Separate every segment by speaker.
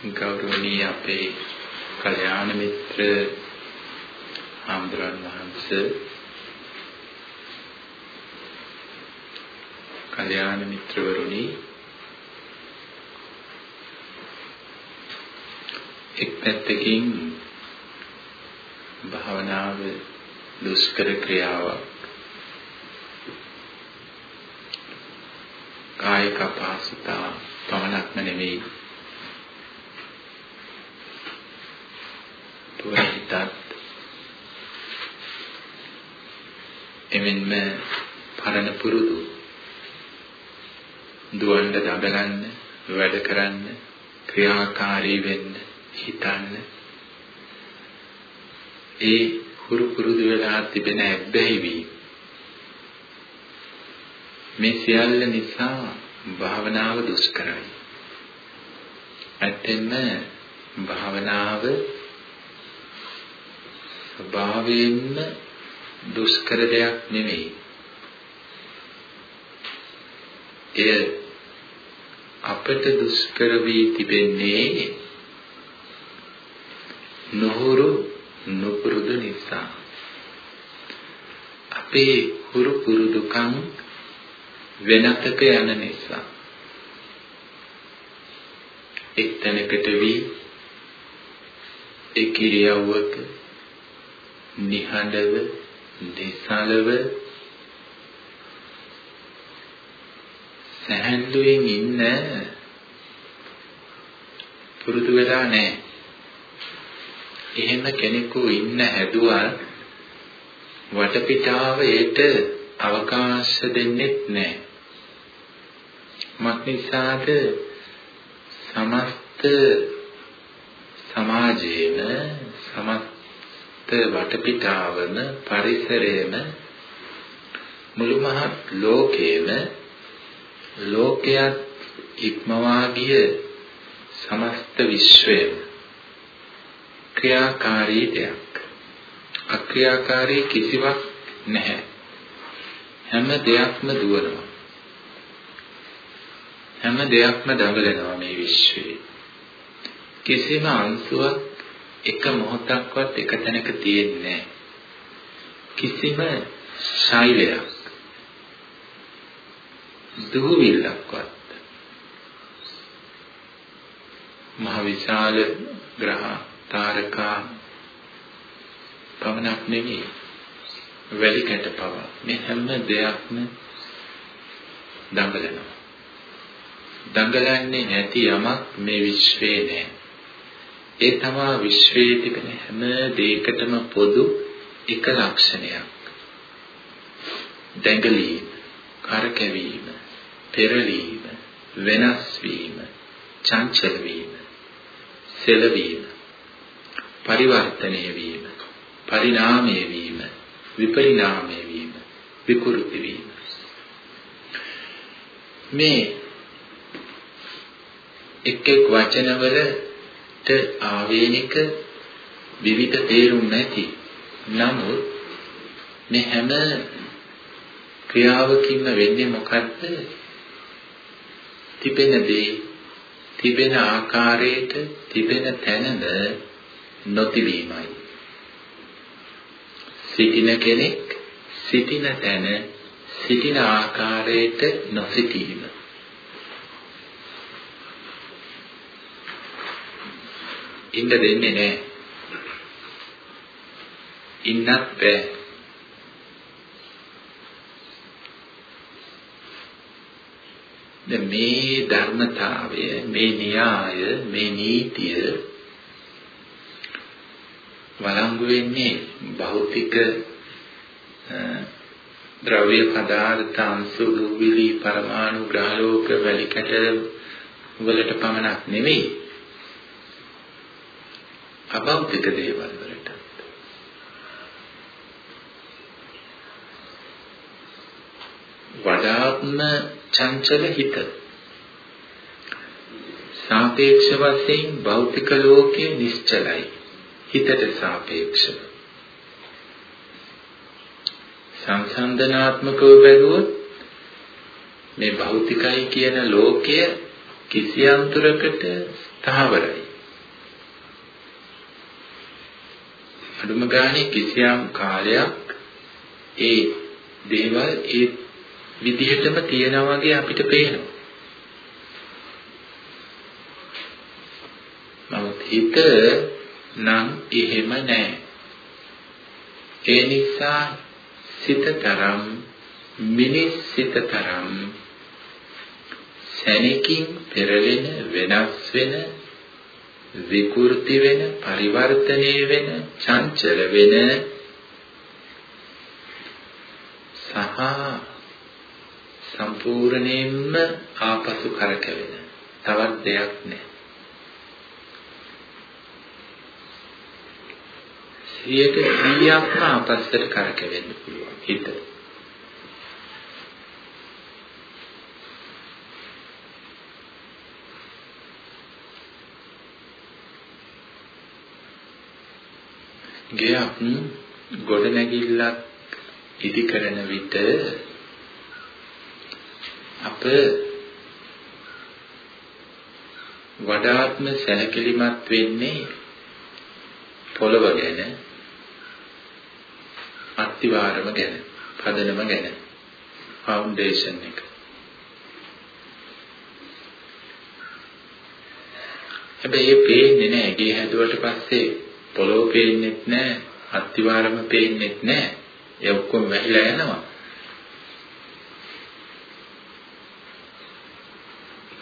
Speaker 1: ගෞරවනීය අපේ කල්යාණ මිත්‍ර හාමුදුරන් වහන්සේ කල්යාණ මිත්‍රවරුනි එක් පැත්තකින් භාවනාව දුෂ්කර ක්‍රියාවක්. කායික අපහසුතා පමණක්ම නෙවෙයි එමෙන්ම පරණ පුරුදු. දුවන්න දඟලන්න වැඩ කරන්න ක්‍රියාකාරී වෙන්න හිතන්න. ඒ හුරු පුරුදු වෙලා තිබෙන ඇබ්බැහි වීම මේ සියල්ල නිසා භාවනාව දුෂ්කරයි. ඇත්තෙන්ම භාවනාව ස්වභාවයෙන්ම දුෂ්කර දෙයක් නෙමෙයි. එය අපට දුෂ්කර වී තිබෙන්නේ නොහුරු නුපුරුදු නිසා. අපේ හුරු පුරුදුකම් වෙනතක යන නිසා. එක්තැනකට වී ඒ කිරියව්වක නිහඬව දෙසලව සැහැල්ලුවෙන් ඉන්න පුරුදු වෙලා නැහැ. එහෙම කෙනෙකු ඉන්න හැදුවා වටපිටාව ඒට අවකාශ දෙන්නේ නැහැ. මක්නිසාද සමස්ත සමාජයේම සමස්ත වටපිටාවම පරිසරයේම මුළු මහත් ලෝකයේම ලෝකයක් ඉක්මවා ගිය සමස්ත විශ්වයම ක්‍රියාකාරී දෙයක්. අක්‍රියාකාරී කිසිවක් නැහැ. හැම දෙයක්ම දුවනවා. හැම දෙයක්ම දඟලනවා මේ විශ්වයේ. කිසිම අංශුවක් එක මොහොතක්වත් එක තැනක තියෙන්නේ කිසිම ශෛලයක් දුහවිල්ලක්වත්. මහ විශාල ග්‍රහ තාරකා පමණක් නෙමෙයි. වැලි කැට පව. මේ හැම දෙයක්ම දඟලනවා. දඟලන්නේ නැති යමක් මේ විශ්වේ නැහැ. ඒ තමයි විශ්වයේ තිබෙන හැම දෙයකටම පොදු එක ලක්ෂණයක්. දැඟලීම කරකැවීම පෙරලීම වෙනස් වීම චංචල වීම සෙලවීම පරිවර්තනය වීම පරිණාමය වීම විපරිණාමය වීම විකෘති වීම. මේ එක් එක් වචනවලට ආවේනික විවිධ තේරුම් නැති නමුත් මේ හැම ක්‍රියාවකින්ම වෙන්නේ මොකද්ද? තිබෙන දේ තිබෙන ආකාරයට තිබෙන තැනම නොතිබීමයි. සිටින කෙනෙක් සිටින තැන සිටින ආකාරයට නොසිටීම. ඉන්න දෙන්නේ නැහැ. ඉන්නත් බැහැ. දැන් මේ ධර්මතාවය මේ න්‍යාය මේ නීතිය වළංගු වෙන්නේ භෞතික ද්‍රව්‍ය පදාර්ථ අංශු දුවිලි පරමාණු ග්‍රහලෝක වැලිකඩ වලට පමණක් නෙමෙයි අභෞතික දේවල් වලට. වඩාත්ම චංචල හිත. සාපේක්ෂ වශයෙන් භෞතික ලෝකයේ නිශ්චලයි. හිතට සාපේක්ෂව. සංසන්දනාත්මකව බැලුවොත් මේ භෞතිකයි කියන ලෝකය කිසියම්තරකට ස්ථාවරයි. අඩුම ගානේ කිසියම් කාලයක් ඒ දේවල් ඒ විදිහටම තියෙනා වගේ අපිට පේනවා. නමුත් හිත නම් එහෙම නැහැ. ඒ නිසා සිතතරම් මිනිස් සිතතරම් සැනකින් පෙරලෙන වෙනස් වෙන විකෘති වෙන පරිවර්තනය වෙන චංචල වෙන සහ සම්පූර්ණයෙන්ම ආපසු කරකැවෙන තවත් දෙයක් නැහැ. සියයට 100ක්ම ආපස්සට කරකැවෙන්න පුළුවන් හිත. ගයක් ගොඩනැගිල්ලක් ඉදි කරන විට අප වඩාත්ම සැලකිලිමත් වෙන්නේ පොළව ගැන අත්තිවාරම ගැන පදනම ගැන ෆවුන්ඩේෂන් එක. හැබැයි ඒ පේන්නේ නැහැ ගේ හැදුවට පස්සේ පොළොව පේන්නෙත් නැහැ අත්තිවාරම පේන්නෙත් නැහැ ඒ ඔක්කොම වැහිලා යනවා.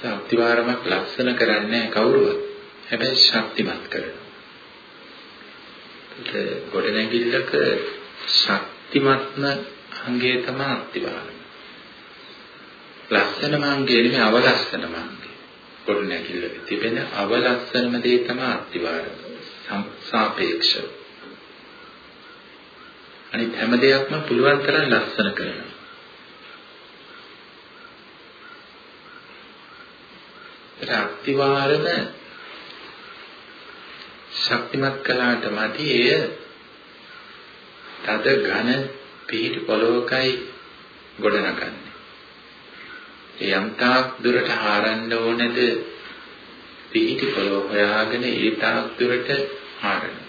Speaker 1: අත්තිවාරමක් ලස්සන කරන්නේ කවුරුවත්. හැබැයි ශක්තිමත් කරනවා. ඒක ගොඩනැගිල්ලක ශක්තිමත්ම අංගය තමයි අත්තිවාරම. ලස්සනම අංගය නෙමෙයි අවලස්සනම අංගය. ගොඩනැගිල්ලක තිබෙන අවලස්සනම දේ තමයි අත්තිවාරම. සාපේක්ෂව. අනිත් හැම දෙයක්ම පුළුවන් තරම් ලස්සන කරනවා. ඒක අක්තිවාරම ශක්තිමත් කළාට මදි එය තද ඝන පිහිටි පොළොවකයි ගොඩනගන්නේ. ඒ යම්තාක් දුරට හරන්න ඕනේද පිහිටි පොළොව හොයාගෙන ඒ තාක් දුරට හරනවා.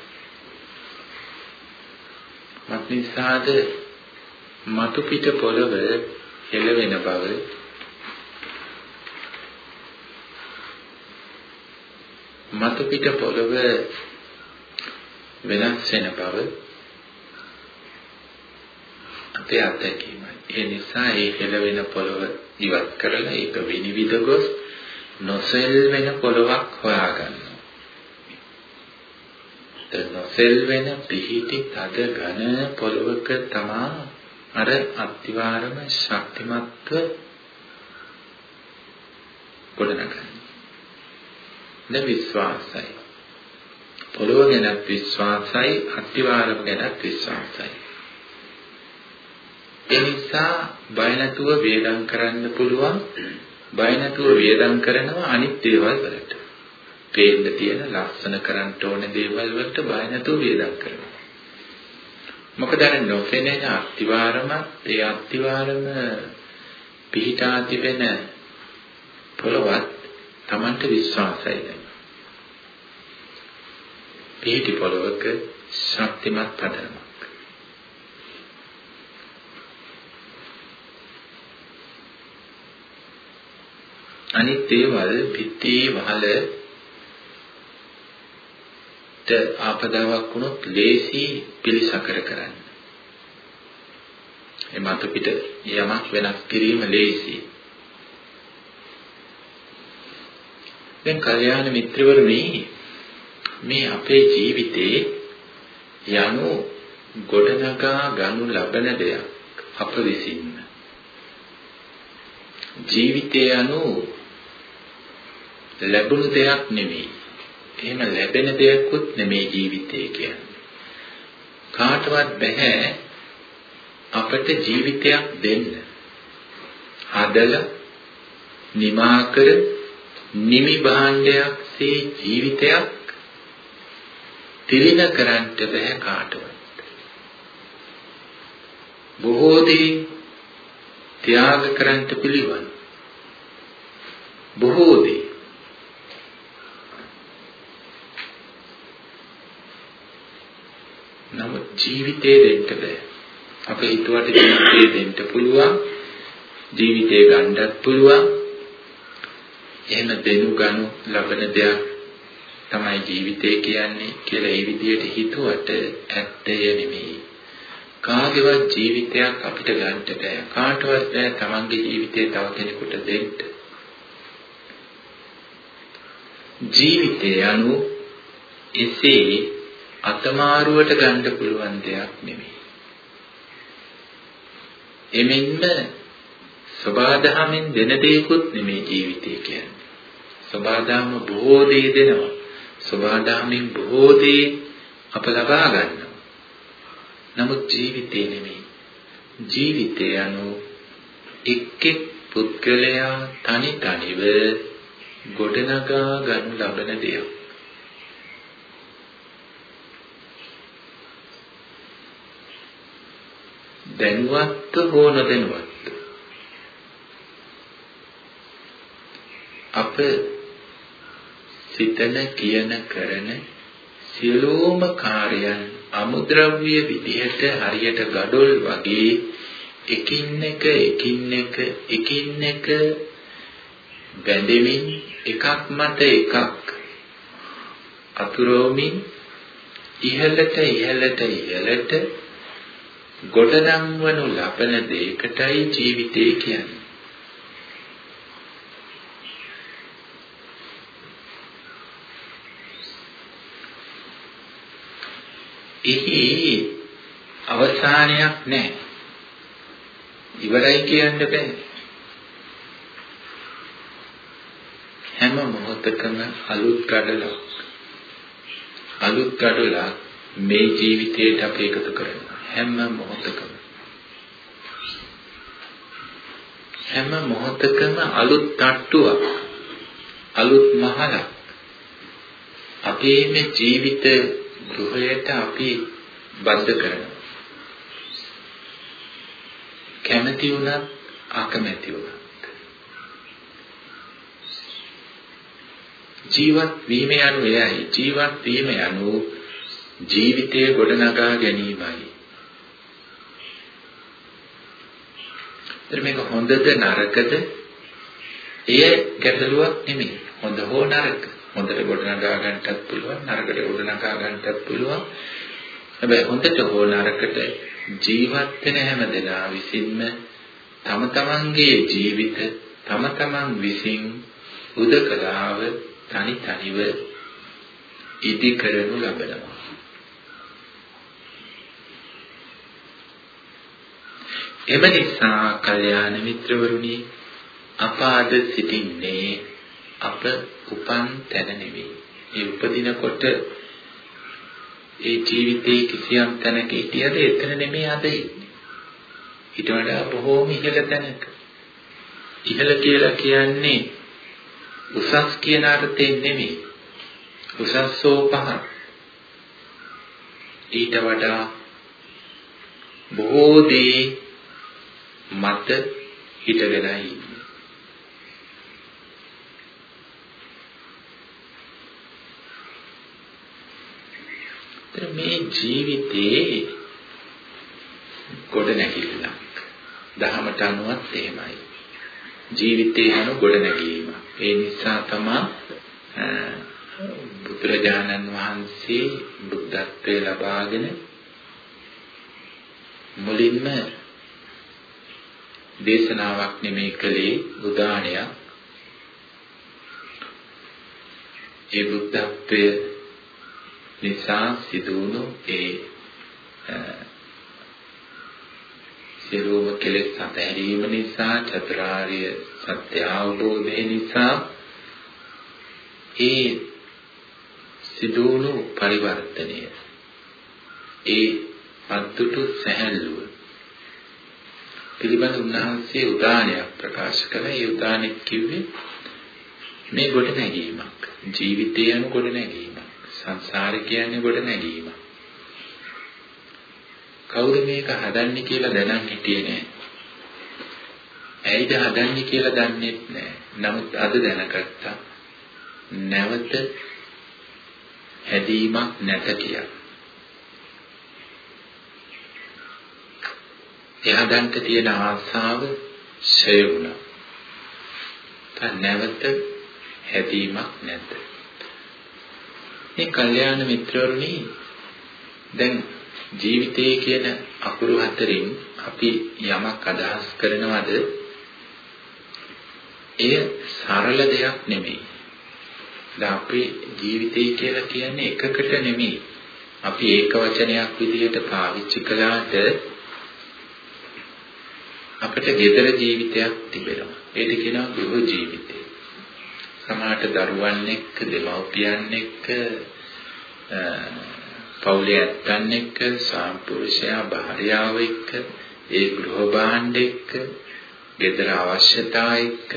Speaker 1: මත්නිසාද මතු පිට පොළව හෙළවෙන බව මතු පිට පොළව වෙනස් වෙන බව අපේ අත්දැකීමයි. ඒ නිසා ඒ හෙළවෙන පොළව ඉවත් කරලා ඒක විනිවිද ගොස් නොසෙල් වෙන පොළවක් හොයාගන්නවා. නොසෙල් වෙන පිහිටි තද ඝන පොළවක තමා අර අත්තිවාරම ශක්තිමත්ව ගොඩනගන්නේ. ද විශ්වාසයි. පොළව ගැන විශ්වාසයි අත්තිවාරම ගැන විශ්වාසයි. ඒ නිසා බය නැතුව වේදම් කරන්න පුළුවන් බය නැතුව වේදම් කරනවා අනිත් දේවල් වලට. පේන්න තියෙන ලස්සන කරන්න ඕන දේවල් වලට බය නැතුව වේදම් කරනවා. මොකද අර නොපෙනෙන අත්තිවාරම ඒ අත්තිවාරම පිහිටා තිබෙන පොළවත් Tamanට විශ්වාසයි දැන්. පිහිටි පොළවක ශක්තිමත් පදනමක්. අනිත් දේවල් පිටේ වහල ආපදාවක් වුණොත් ලේසි පිළිසකර කරන්න. ඒ මත පිට යමක් වෙනස් කිරීම ලේසි. දැන් කල්යාණ මිත්‍රවරුනි මේ අපේ ජීවිතේ යනු ගොඩනගා ගනු ලබන දෙයක් අප විසින්ම ජීවිතය යනු ලැබුණු දෙයක් නෙමෙයි එහෙම ලැබෙන දෙයක්වත් නෙමේ ජීවිතය කියන්නේ. කාටවත් බෑ අපට ජීවිතයක් දෙන්න. හදලා නිමා කර නිමි භාණ්ඩයක්සේ ජීවිතයක් තිලින කරන්න බෑ කාටවත්. බොහෝ දේ ත්‍යාග කරන්න පිළිවන්. බොහෝ දේ ජීවිතේ දෙන්න බෑ. අපේ හිතුවට ජීවිතේ දෙන්න පුළුවන්. ජීවිතේ ගන්නත් පුළුවන්. එහෙම දෙනු ගනු ලබන දෙයක් තමයි ජීවිතය කියන්නේ කියලා ඒ විදිහට හිතුවට ඇත්තය නෙමෙයි. කාගේවත් ජීවිතයක් අපිට ගන්න බෑ. කාටවත් බෑ තමන්ගේ ජීවිතය තව කෙනෙකුට දෙන්න. ජීවිතය anu එසේ අතමාරුවට ගන්න පුළුවන් දෙයක් නෙමෙයි. එමෙන්න සබාදහමෙන් දෙන දෙයක්වත් නෙමෙයි ජීවිතය කියන්නේ. සබාදහම බොහෝ දේ දෙනවා. සබාදහමෙන් බොහෝ දේ අප ලබා ගන්නවා. නමුත් ජීවිතේ නෙමෙයි. ජීවිතය anu එක් එක් පුද්ගලයා තනි තනිව ගොඩනගා ගන්න ලබන දෙයක්. දැනුවත්ව හෝ නොදැනුවත්ව අප සිතන කියන කරන සියලුම කාර්යයන් අමුද්‍රව්‍ය විදිහට හරියට gadol වගේ එකින් එක එකින් එක එකින් එක බැඳෙමින් එකක් මත එකක් අතුරෝමින් ඉහළට ඉහළට ඉහළට ගොඩනංවනු ලබන දෙයකටයි ජීවිතය කියන්නේ. එහි අවසානයක් නැහැ. ඉවරයි කියන්න බෑ. හැම මොහොතකම අලුත් කඩලක් අලුත් කඩලක් මේ ජීවිතයට අපි එකතු කරනවා. හැම මොහොතකම. හැම මොහොතකම අලුත් තට්ටුවක් අලුත් මහලක්. අපේ මේ ජීවිත ගෘහයට අපි බද්ධ කරනවා. කැමැති වුණත් අකමැති වුණත්. ජීවත් වීම යනු එයයි. ජීවත් වීම යනු ජීවිතය ගොඩනගා ගැනීමයි. එතන මේක හොඳද නරකද? එය ගැටලුවක් නෙමෙයි. හොඳ හෝ නරක. හොඳට ගොඩනගා ගන්නටත් පුළුවන්, නරකට ගොඩනගා ගන්නටත් පුළුවන්. හැබැයි හොඳට හෝ නරකට ජීවත් වෙන හැම දෙනා විසින්ම තම තමන්ගේ ජීවිත තම තමන් විසින් උදකලාව තනි තනිව ඉදි කරනු ලබනවා. එම නිසා කල්යාණ මිත්‍රවරුනි අප අද සිටින්නේ අප උපන් තැන නෙවෙයි. ඒ උපදිනකොට ඒ ජීවිතේ කිසියම් තැනක හිටියද එතන නෙමෙයි අද ඉන්නේ. ඊට වඩා බොහෝම ඉහළ තැනක. ඉහළ කියලා කියන්නේ උසස් කියන අර්ථයෙන් නෙමෙයි. උසස් සෝ පහත්. ඊට වඩා බොහෝ දේ මත හිටගෙනයි ඉන්නේ. මේ ජීවිතේ ගොඩ නැගිල්ලක්. දහමට අනුවත් එහෙමයි. ජීවිතේ යන ගොඩ නැගීම. ඒ නිසා තමයි බුදුරජාණන් වහන්සේ බුද්ධත්වයේ ලබාගෙන මුලින්ම දේශනාවක් නෙමෙයි කළේ උදාහරණයක්. ඒ බුද්ධත්වය නිසා සිදුවුණු ඒ සියලුම කෙලෙස් අතහැරීම නිසා චතුරාර්ය සත්‍ය අවබෝධය නිසා ඒ සිදුවුණු පරිවර්තනය ඒ අද්දුටු සැහැල්ලුව පිළිබඳ උන්වහන්සේ උදානයක් ප්‍රකාශ කළා. ඒ උදානෙත් කිව්වේ මේ ගොඩ නැගීමක්. ජීවිතය යන ගොඩ නැගීමක්. සංසාරය කියන්නේ ගොඩ නැගීමක්. කවුද මේක හදන්නේ කියලා දැනන් හිටියේ නෑ. ඇයිද හදන්නේ කියලා දන්නේ නෑ. නමුත් අද දැනගත්තා. නැවත හැදීමක් නැත කියලා. එහදන්ට තියෙන ආසාව ඡය වුණා. දැන් නැවත හැදීමක් නැද්ද? මේ කල්යාණ මිත්‍රවරුනි දැන් ජීවිතයේ කියන අකුරු හතරින් අපි යමක් අදහස් කරනවද එය සරල දෙයක් නෙමෙයි. දැන් අපේ ජීවිතය කියලා කියන්නේ එකකට නෙමෙයි. අපි ඒක වචනයක් විදිහට පාවිච්චි කළාට අපිට gedara ජීවිතයක් තිබෙනවා. ඒක කියනවා ගෘහ ජීවිතය. සමහරට දරුවන් එක්ක, දෙමව්පියන් එක්ක, පවුලේ ඇත්තන් එක්ක, සාම්පුරුෂයා භාර්යාව එක්ක, ඒ ගෘහ භාණ්ඩ එක්ක, gedara අවශ්‍යතා එක්ක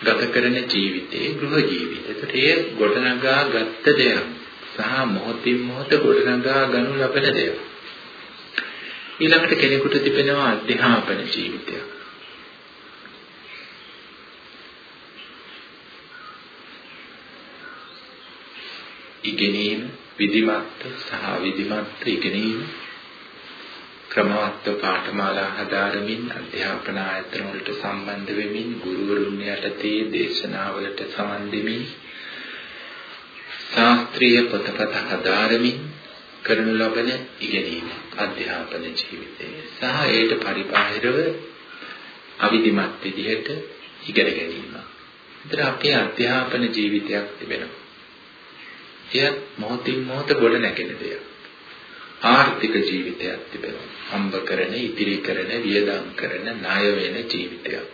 Speaker 1: ගත කරන ජීවිතේ ගෘහ ජීවිතය. ඒකට ඒ ගොඩනගා ගත්ත දෙයක් සහ මොහොතින් මොහොත ගොඩනගා ගනු ලබන දෙයක්. ඊළඟට කෙනෙකුට තිබෙනවා අධ්‍යාපන ජීවිතයක්. ඉගෙනීම විධිමත් සහ විධිමත් ඉගෙනීම ක්‍රමවත්ව පාඨමාලා හදාරමින් අධ්‍යාපන ආයතන වලට සම්බන්ධ වෙමින් ගුරුවරුන් යටතේ දේශනාවලට සමන් දෙමින් ශාස්ත්‍රීය පොතපත හදාරමින් කරනු ලබන ඉගෙනීම අධ්‍යාපන ජීවිතය සහ ඒට පරිබාහිරව අවිධිමත් විදිහට ඉගෙන ගැනීම. විතර අපේ අධ්‍යාපන ජීවිතයක් තිබෙනවා. එය මොහොතින් මොහොත ගොඩ නැගෙන දෙයක්. ආර්ථික ජීවිතයක් තිබෙනවා. හම්බ කරන, ඉතිරි කරන, වියදම් කරන, ණය වෙන ජීවිතයක්.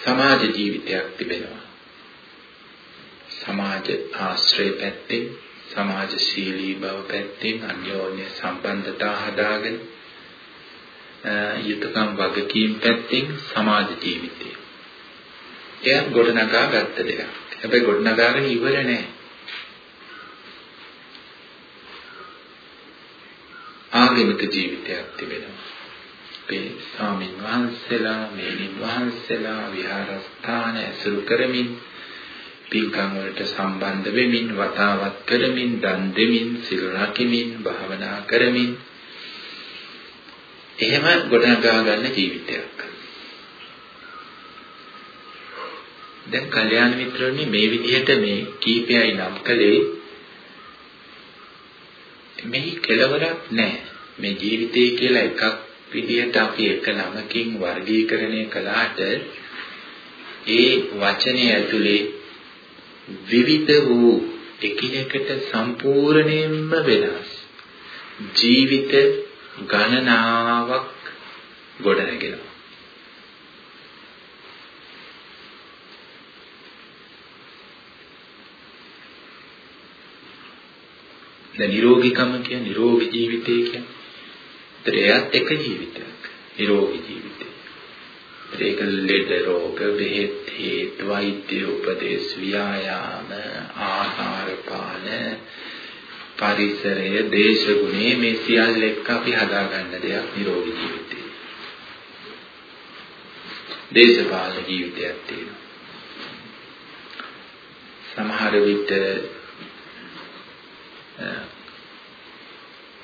Speaker 1: සමාජ ජීවිතයක් තිබෙනවා. සමාජ ආශ්‍රය පැත්තෙන්, සමාජශීලී බව පැත්තෙන් අන්‍යෝන්‍ය සම්බන්ධතා හදාගෙන යුතුයකම් වගකීම් පැත්තෙන් සමාජ ජීවිතය. එයත් ගොඩනගා ගත්ත දෙයක්. හැබැයි ගොඩනගාගෙන ඉවර නෑ. ආගමික ජීවිතයක් තිබෙනවා. අපේ ස්වාමින් වහන්සේලා, මේනින් වහන්සේලා විහාරස්ථාන ඇසුරු කරමින් පින්කම් වලට සම්බන්ධ වෙමින්, වතාවත් කරමින්, දන් දෙමින්, සිල් රකිමින්, භාවනා කරමින් එහෙම ගොඩනගා ගන්න ජීවිතයක්. දැන් කල්යාණ මිත්‍රෝනි මේ විදිහට මේ කීපයයි නම් කළේ මෙහි කෙලවරක් නැහැ. මේ ජීවිතය කියලා එකක් විදිහට අපි එක නමකින් වර්ගීකරණය කළාට ඒ වචනේ ඇතුලේ විවිධ වූ එකිනෙකට සම්පූර්ණයෙන්ම වෙනස් ජීවිත ගණනාවක් ගොඩනගෙනවා. දැන් නිරෝගීකම කියන්නේ නිරෝගී ජීවිතය කියන්නේ. ඒතර එයත් එක ජීවිතයක්. නිරෝගී ජීවිතය. ඒක ලෙඩ රෝග බෙහෙත් හේත් වෛද්‍ය උපදේශ ව්‍යායාම ආහාර පාන පරිසරය දේශගුණේ මේ සියල්ල එක්ක අපි හදාගන්න දෙයක් නිරෝගී ජීවිතය. දේශපාලන ජීවිතයක් තියෙනවා. සමහර විට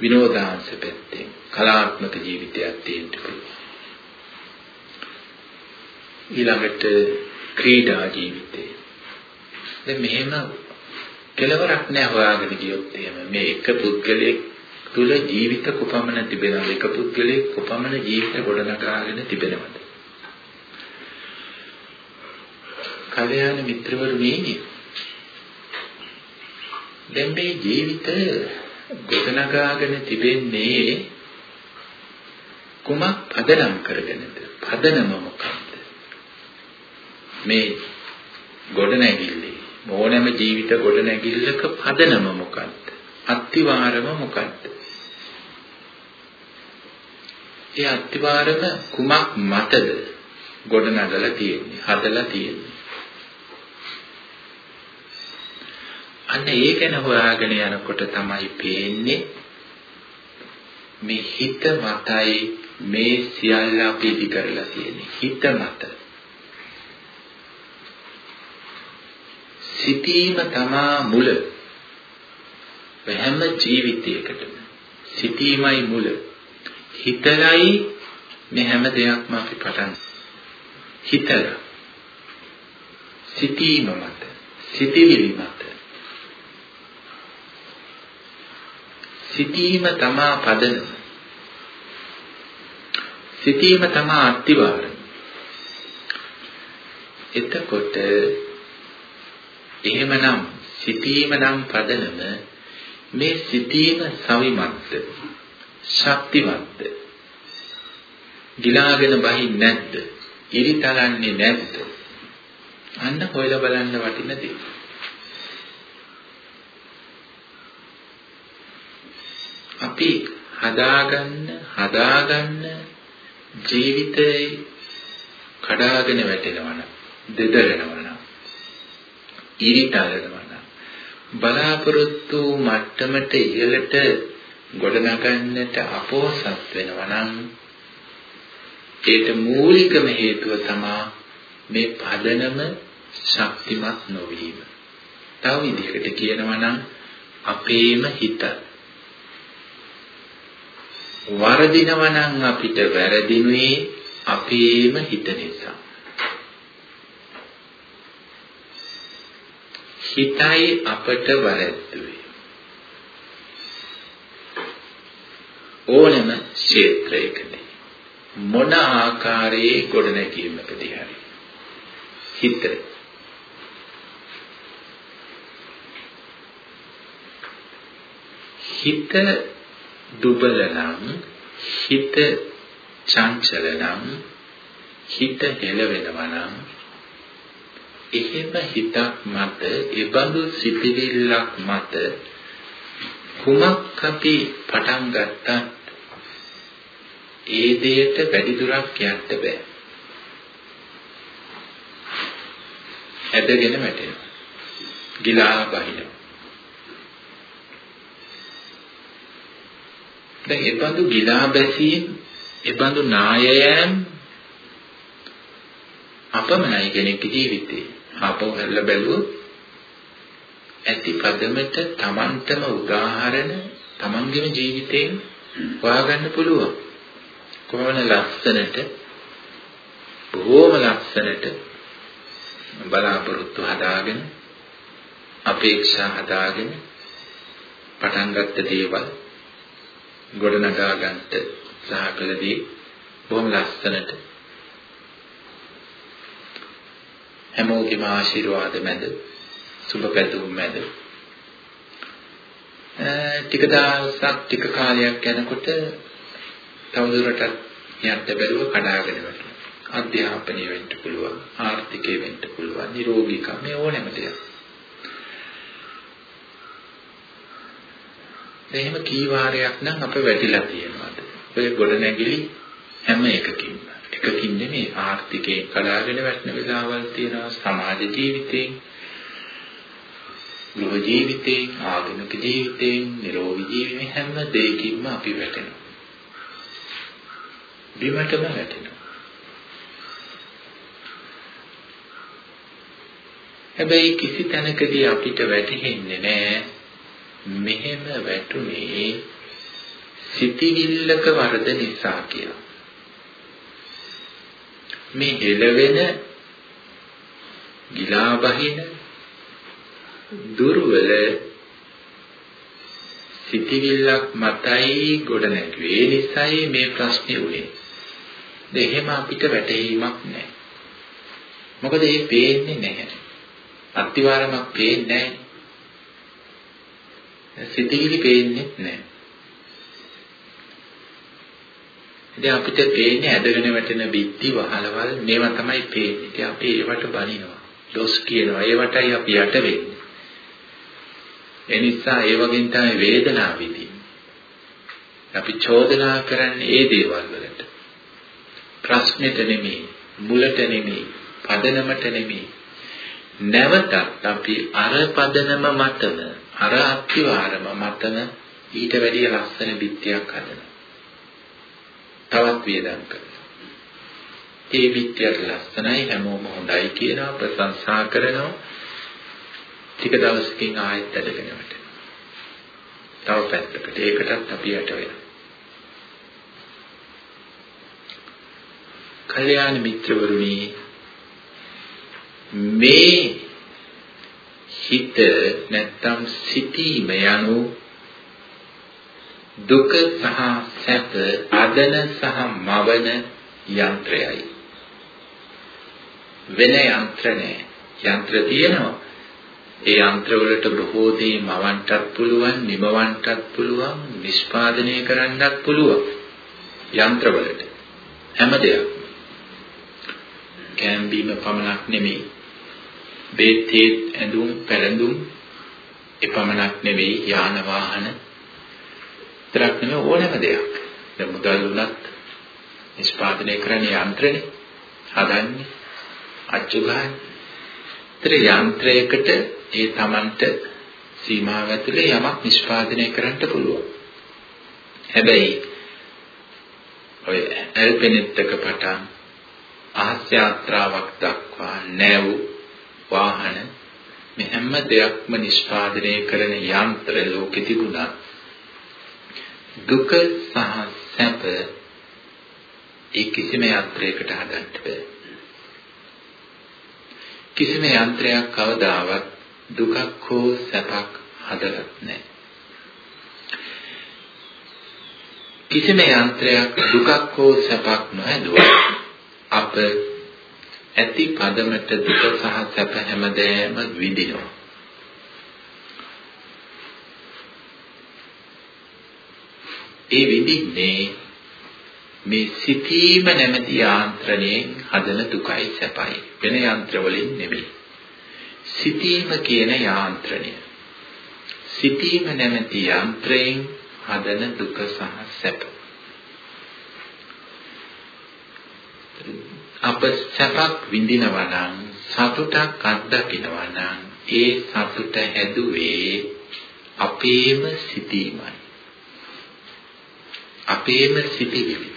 Speaker 1: විනෝදාංශ පැත්තෙන් කලාත්මක ජීවිතයක් තියෙන්න පුළුවන්. ඊළඟට ක්‍රීඩා ජීවිතේ. දැන් මෙහෙම කෙලවරක් නෑ හොයාගෙන ගියොත් එහෙම. මේ එක පුද්ගලයෙක් තුල ජීවිත කොපමණ තිබෙනවද එක පුද්ගලයෙක් කොපමණ ජීවිත ගොඩනගාගෙන තිබෙනවද? කල්‍යාණ මිත්‍රවරු මේනේ දැන් මේ ජීවිත ගොඩනගාගෙන තිබෙන්නේ කුමක් පදනම් කරගෙනද? පදනම මොකක්ද? මේ ගොඩනැගිල්ලේ. ඕනෑම ජීවිත ගොඩනැගිල්ලක පදනම මොකක්ද අත්තිවාරම මොකක්ද ඒ අත්තිවාරම කුමක් මතද? ගොඩනගලා තියෙන්නේ හදලා තියෙන්නේ. අන්න ඒ ගැන හොයාගෙන යනකොට තමයි පේන්නේ මේ හිත මතයි මේ සියල්ල අපි ඉදි කරලා තියෙන්නේ. හිත මත. සිතීම තමා මුල. හැම ජීවිතයකටම සිතීමයි මුල. හිතලයි මේ හැම දෙයක්ම අපි පටන් හිතලා. සිතීම මත සිතවිලි මත. සිතීම තමා පදනම. සිතීම තමා අත්තිවාරම එතකොට එහෙමනම් සිතීම නම් පදනම මේ සිතීම සවිමත්ද? ශක්තිවත්ද ගිලාගෙන බහින් නැද්ද? ඉරිතලන්නේ නැද්ද? අන්න හොයලා බලන්න වටින දේ. අපි හදාගන්න හදාගන්න ජීවිතේ කඩාගෙන වැටෙනවා නම් දෙදරනවා නම් ඉරිතලනවා නම් බලාපොරොත්තු මට්ටමට ඉහළට ගොඩනගන්නට අපෝසත් වෙනවා නම් ඒට මූලිකම හේතුව තමයි මේ පදනම ශක්තිමත් නොවීම. තව විදිහකට කියනවා නම් අපේම හිත වරදිනවා නම් අපිට වැරදිනුවේ අපේම හිත නිසා. හිතයි අපට වැරද්දුවේ. ඕනම ක්ෂේත්‍රයකදී මොන ආකාරයේ ගොඩනැගීමකදී හරි හිත හිත දුබල නම් හිත චංචල නම් හිත හෙලවෙනවා නම් එහෙම හිතක් මත ඒබඳු සිතිවිල්ලක් මත කුමක් අපි පටන් ගත්තත් ඒ දෙයට වැඩි දුරක් යන්න බෑ. ඇදගෙන වැටෙනවා. ගිලා බහිනවා. දැන් ඒබඳු ගිලා බැසීම්, ඒබඳු නායයන් අපමණයි කෙනෙක්ගේ ජීවිතේ. ආපහු හැල්ල බැලුවොත් ඇති පදමට Tamanටම උදාහරණ Tamanගේම ජීවිතයෙන් හොයාගන්න පුළුවන්. කොහොමද ලස්සනට බොහෝම ලස්සනට බලාපොරොත්තු හදාගෙන අපේක්ෂා හදාගෙන පටන් ගත්ත දේවල් ගොඩනගා ගන්නට සහ කළදී බොහොම ලස්සනට හැමෝගෙම ආශිර්වාද මැද සුබ පැතුම් මැද ටික දවසක් ටික කාලයක් යනකොට තවදුරටත් යන්න බැරුව කඩාගෙන වැටෙනවා. අධ්‍යාපනය වෙන්න පුළුවන්, ආර්ථිකය වෙන්න පුළුවන්, නිරෝගීකම මේ ඕනෑම දෙයක්. එහෙම කී වාරයක් නම් අප වැටිලා තියෙනවාද? ඔය ගොඩ නැගිලි හැම එකකින්ම. එකකින් නෙමෙයි ආර්ථිකේ කඩාගෙන වැටෙන වෙලාවල් තියෙනවා, සමාජ ජීවිතේ, ගෘහ ජීවිතේ, ආගමික ජීවිතේ, නිරෝගී ජීවිතේ හැම දෙයකින්ම අපි වැටෙනවා. බිමටම වැටෙනවා. හැබැයි කිසි තැනකදී අපිට වැටහෙන්නේ නැහැ මෙහෙම වැටුනේ සිටිවිල්ලක වරද නිසා කියලා. මේ හෙළවෙන ගිලා බහින දුර්වල සිටිවිල්ලක් මතයි ගොඩ නැගුවේ. ඒ නිසායි මේ ප්‍රශ්නේ උනේ. එහෙම අපිට වැටහීමක් නැහැ. මොකද ඒ පේන්නේ නැහැ. අත්තිවාරමක් පේන්නේ නැහැ. සිතිවිලි පේන්නේ නැහැ. ඉතින් අපිට පේන්නේ ඇදගෙන වැටෙන බිත්ති වහලවල් මේවා තමයි පේන්නේ. ඉතින් අපි ඒවට බනිනවා. දොස් කියනවා. ඒවටයි අපි යට වෙන්නේ. ඒ නිසා ඒ වගේන් තමයි වේදනාව විඳින්නේ. අපි චෝදනා කරන්නේ ඒ දේවල් වලට. ප්‍රශ්නෙට නෙමෙයි, මුලට නෙමෙයි, පදනමට නෙමෙයි. නැවතත් අපි අර පදනම මතම, අර අත්විවරම මතම ඊට වැඩිය ලස්සන බිත්තියක් හදනවා. තවත් වේදම් කරනවා. ඒ බිත්තිය ලස්සනයි හැමෝම හොඳයි කියනවා ප්‍රශංසා කරනවා. ටික දවසකින් ආයෙත් ඇදගෙන වැටෙනවා. තව පැත්තකට. ඒකටත් අපි යට වෙනවා. කල්යාණ මිත්‍රවරුනි මේ හිත නැත්තම් සිටීම යනු දුක සහ සැප අදන සහ මවන යන්ත්‍රයයි. වෙන යන්ත්‍ර නැහැ යන්ත්‍ර තියෙනවා. ඒ යන්ත්‍ර වලට බොහෝ දේ මවන්නටත් පුළුවන් නිමවන්නටත් පුළුවන් නිෂ්පාදනය කරන්නත් පුළුවන් යන්ත්‍ර වලට හැම දෙයක්ම කැම්බීම පමණක් නෙමෙයි. බේතේ ඇඳුම් පැළඳුම් එපමණක් නෙවෙයි යාන වාහන විතරක් නෙවෙයි ඕනෑම දෙයක්. දැන් මුදල් උනත් නිෂ්පාදනය කරන යන්ත්‍රනේ හදන්නේ අච්චු ගන්න. ඒතර යන්ත්‍රයකට ඒ Tamanට සීමාව ඇතුලේ යමක් නිෂ්පාදනය කරන්න පුළුවන්. හැබැයි ඔය ඇල්පෙනෙත් එක පටන් අහස් යාත්‍රාවක් දක්වා නැව් වාහන මේ හැම දෙයක්ම නිෂ්පාදනය කරන යන්ත්‍ර ලෝකෙ තිබුණා දුක සහ සැප ඒ කිසිම යන්ත්‍රයකට හදන්න බෑ කිසිම යන්ත්‍රයක් කවදාවත් දුකක් හෝ සැපක් හදලත් නැහැ කිසිම යන්ත්‍රයක් දුකක් හෝ සැපක් නොහැදුවා අප ඇති පදමට දුක සහ සැප හැමදෑම විඳිනවා. ඒ විඳින්නේ මේ සිතීම නැමැති යාන්ත්‍රණයෙන් හදන දුකයි සැපයි වෙන යන්ත්‍ර වලින් නෙමෙයි. සිතීම කියන යාන්ත්‍රණය. සිතීම නැමැති යන්ත්‍රයෙන් හදන දුක සහ සැප. අප සැපක් විඳිනවා නම් සතුටක් අත්දකිනවා නම් ඒ සතුට හැදුවේ අපේම සිටීමයි. අපේම සිටිවිලි.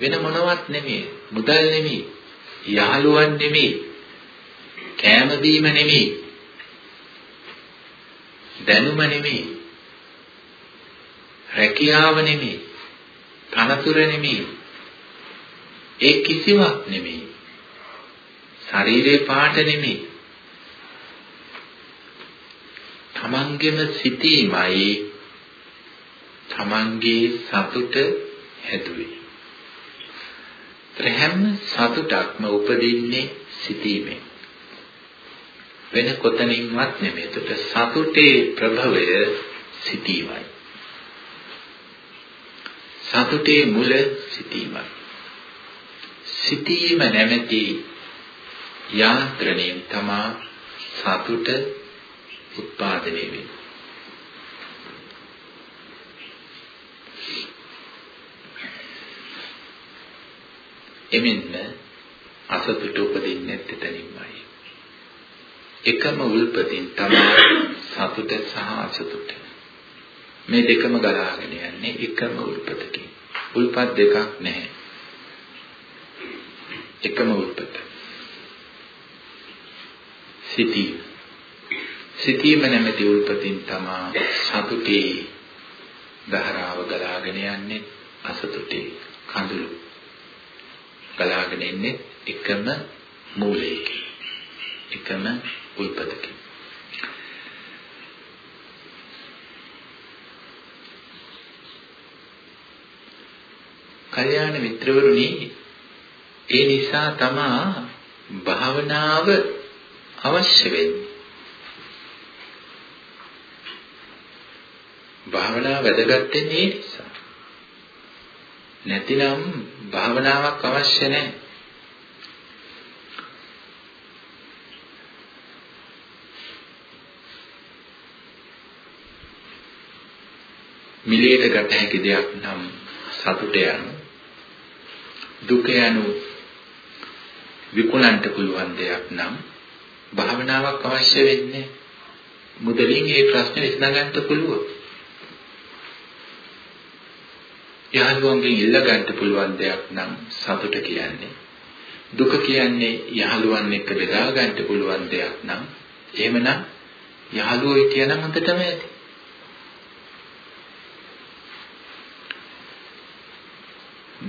Speaker 1: වෙන මොනවත් නෙමෙයි. මුදල් නෙමෙයි. යහළුවන් නෙමෙයි. කෑම බීම නෙමෙයි. දැනුම නෙමෙයි. රැකියාව නෙමෙයි. තනතුර නෙමෙයි. ඒ කිසිවක් නෙමෙයි. ශරීරේ පාට නෙමෙයි. තමන්ගෙම සිටීමයි තමන්ගේ සතුට හැදුවේ. හැම සතුටක්ම උපදින්නේ සිටීමෙන්. වෙන කොතනින්වත් නෙමෙයි. ඒකට සතුටේ ප්‍රභවය සිටීමයි. සතුටේ මුල සිටීමයි. සිටීම නැමැති යාන්ත්‍රණයෙන් තමා සතුට උත්පාදනය වෙන්නේ. එමෙන්න අසතුට උපදින්නේ එතනින්මයි. එකම උල්පතින් තමා සතුට සහ අසතුට. මේ දෙකම ගලාගෙන යන්නේ එකම උල්පතකින්. උල්පත් දෙකක් නැහැ. එකම උත්පත. සිටීම. සිටීම නැමැති උල්පතින් තමා සතුටේ දහරාව ගලාගෙන යන්නේ අසතුටේ කඳුළු ගලාගෙන ඉන්නේ එකම මූලයකින් එකම උල්පතකින් කල්‍යාණ මිත්‍රවරුනි ඒ නිසා තමා භාවනාව අවශ්‍ය වෙන්නේ. භාවනාව වැදගත් වෙන්නේ ඒ නිසා. නැතිනම් භාවනාවක් අවශ්‍ය නැහැ. මිලේට ගත හැකි දෙයක් නම් සතුට යනු දුක යනු විකුණන්න පුළුවන් දෙයක් නම් භාවනාවක් අවශ්‍ය වෙන්නේ මුදලින් ඒ ප්‍රශ්නේ විසඳගන්න පුළුවන්. යහළුවන්ගෙන් ඉල්ල ගන්න පුළුවන් දෙයක් නම් සතුට කියන්නේ. දුක කියන්නේ යහළුවන් එක්ක බෙදා ගන්න පුළුවන් දෙයක් නම් එහෙමනම් යහළුවෝ කියන මතටම ඇති.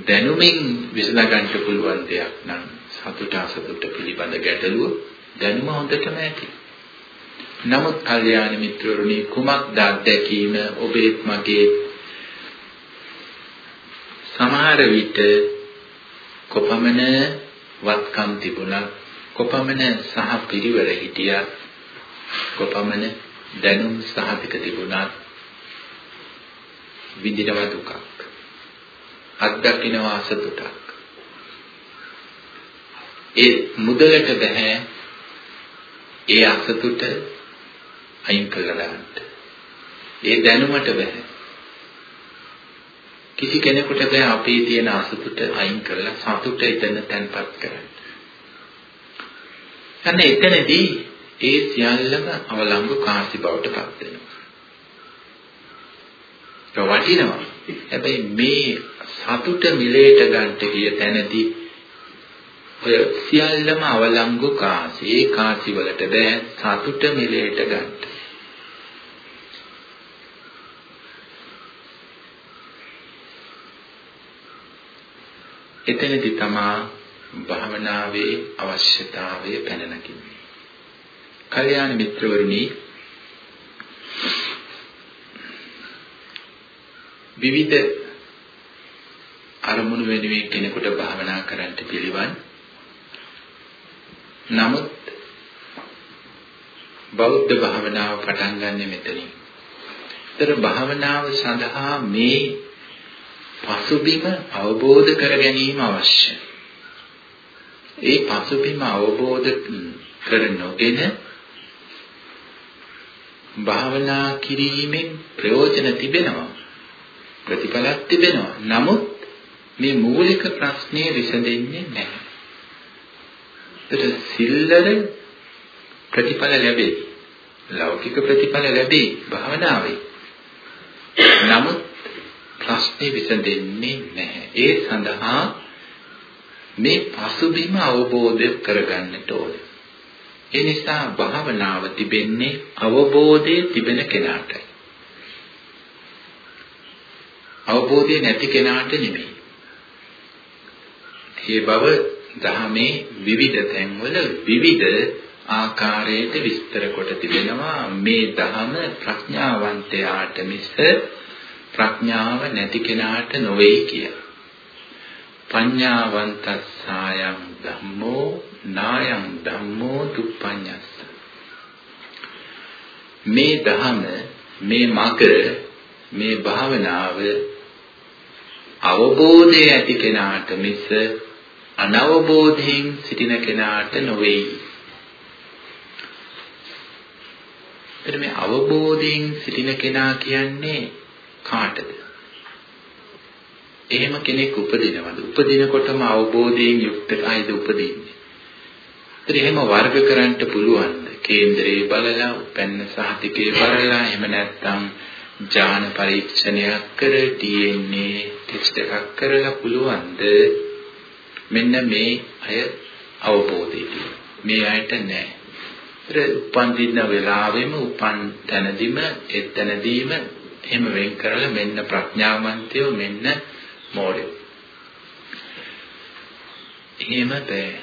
Speaker 1: දැනුමින් විසඳ ගන්න පුළුවන් දෙයක් නම් සතුට අසතුට පිළිබඳ ගැටලුව දැනුම හොඳටම ඇති. නමුත් කල්යාණ මිත්‍රවරුනි කුමක්ද අත්දැකීම ඔබේත් මගේත් සමහර විට කොපමණ වත්කම් තිබුණත් කොපමණ සහ පිරිවර හිටියත් කොපමණ දැනුම් සහතික තිබුණත් විඳිනව දුකක්. අත්දකින්නවා අසතුටක්. ඒ මුදලට බෑ ඒ අසතුට අයින් කළා දාන්න ඒ දැනුමට බෑ කිසි කෙනෙකුට බෑ අපේ තියෙන අසතුට අයින් කරලා සතුට එතන තැන්පත් කරන්න. අන්න එතනදී ඒ සියල්ලම අවලංගු කාසි බවට පත් වෙනවා. වටිනවා. හැබැයි මේ සතුට මිලේට ගන්නට ගිය තැනදී ඔය සියල්ලම අවලංගු කාසි. ඒ කාසි වලට බෑ සතුට මිලේට ගන්නට. එතනදී තමා භාවනාවේ අවශ්‍යතාවය පැන නගින්නේ. කල්‍යාණ මිත්‍රවරුනි විවිධ අරමුණු වෙනුවෙන් කෙනෙකුට භාවනා කරන්න පිළිවන්. නමුත් බෞද්ධ භාවනාව පටන් ගන්න මෙතනින්. ඒතර භාවනාව සඳහා මේ පසුබිම අවබෝධ කර ගැනීම අවශ්‍යයි. ඒ පසුබිම අවබෝධ කර නොගෙන භාවනා කිරීමෙන් ප්‍රයෝජන තිබෙනවා. ප්‍රතිඵලක් තිබෙනවා. නමුත් මේ මූලික ප්‍රශ්නේ විසඳෙන්නේ නැහැ. ඒත් සිල්ලර ප්‍රතිඵල ලැබේ. ලෞකික ප්‍රතිඵල ලැබේ භාවනාවේ. නමුත් ප්‍රශ්නේ විසඳෙන්නේ නැහැ. ඒ සඳහා මේ පසුබිම අවබෝධ කරගන්නට ඕනේ. ඒ නිසා භාවනාව තිබෙන්නේ අවබෝධයේ තිබෙන කෙනාටයි. අවබෝධය නැති කෙනාට නෙමෙයි. මේ බව දහමේ විවිධ තැන්වල විවිධ ආකාරයට විස්තර කොට තිබෙනවා මේ දහම ප්‍රඥාවන්තයාට මිස ප්‍රඥාව නැති කෙනාට නොවේ කියලා. පඤ්ඤාවන්තස්සායං ධම්මෝ නායං ධම්මෝ දුප්පඤ්ඤස්ස. මේ ධහම මේ මග මේ භාවනාව අවබෝධය ඇති කෙනාට මිස අනවබෝධයෙන් සිටින කෙනාට නොවේ. එතන මේ අවබෝධයෙන් සිටින කෙනා කියන්නේ කාටද? එහෙම කෙනෙක් උපදිනවද? උපදිනකොටම අවබෝධයෙන් යුක්තයිද උපදින්නේ? ඒත් එහෙම වර්ග කරන්න පුළුවන්ද? කේන්දරේ බලලා, උපැන්න සහතිකේ බලලා, එහෙම නැත්නම් ඥාන පරීක්ෂණයක් කර DNA ටෙස්ට් එකක් කරලා පුළුවන්ද? මෙන්න මේ අය අවබෝධය මේ අයට නෑ. ඒත් උපන් දින වෙලාවෙම උපන් තැනදීම එතනදීම එහෙම වෙන් කරලා මෙන්න ප්‍රඥාවන්තයෝ මෙන්න මෝඩයෝ. එහෙම බෑ.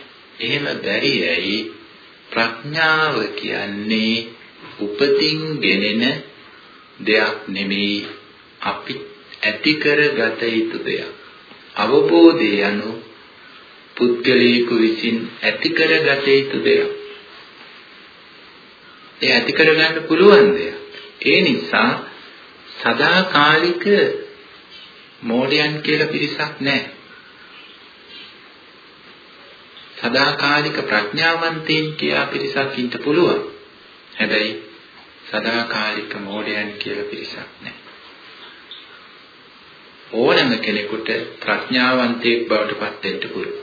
Speaker 1: එහෙම බැරි ඇයි ප්‍රඥාව කියන්නේ උපතින් ගෙනෙන දෙයක් නෙමෙයි අපි ඇති කරගත යුතු දෙයක්. අවබෝධය යනු පුද්ගලයෙකු විසින් ඇති කරගත යුතු දෙයක්. ඒ ඇති කරගන්න පුළුවන් දෙයක්. ඒ නිසා සදාකාලික මෝඩයන් කියලා පිරිසක් නැහැ. සදාකාලික ප්‍රඥාවන්තයින් කියලා පිරිසක් ඉන්න පුළුවන්. හැබැයි සදාකාලික මෝඩයන් කියලා පිරිසක් නැහැ. ඕනම කෙනෙකුට ප්‍රඥාවන්තයෙක් බවට පත් වෙන්න පුළුවන්.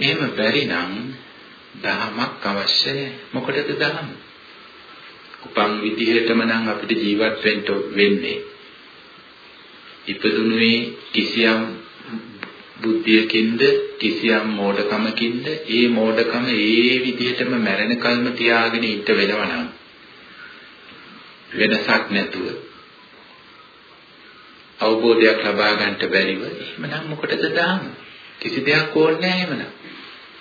Speaker 1: එහෙම බැරි නම් දහමක් අවශ්‍ය නැහැ. මොකටද දහම? උපන් විදිහටම නම් අපිට ජීවත් වෙන්න වෙන්නේ. ඉපදුනේ කිසියම් බුද්ධියකින්ද කිසියම් මෝඩකමකින්ද ඒ මෝඩකම ඒ විදිහටම මැරෙන කල්ම තියාගෙන ඉන්න වෙනවා නම් වෙනසක් නැතුව අවබෝධයක් ලබා ගන්නට බැරිව එහෙමනම් මොකටද දාම? කිසි දෙයක් ඕනේ නැහැ එහෙමනම්.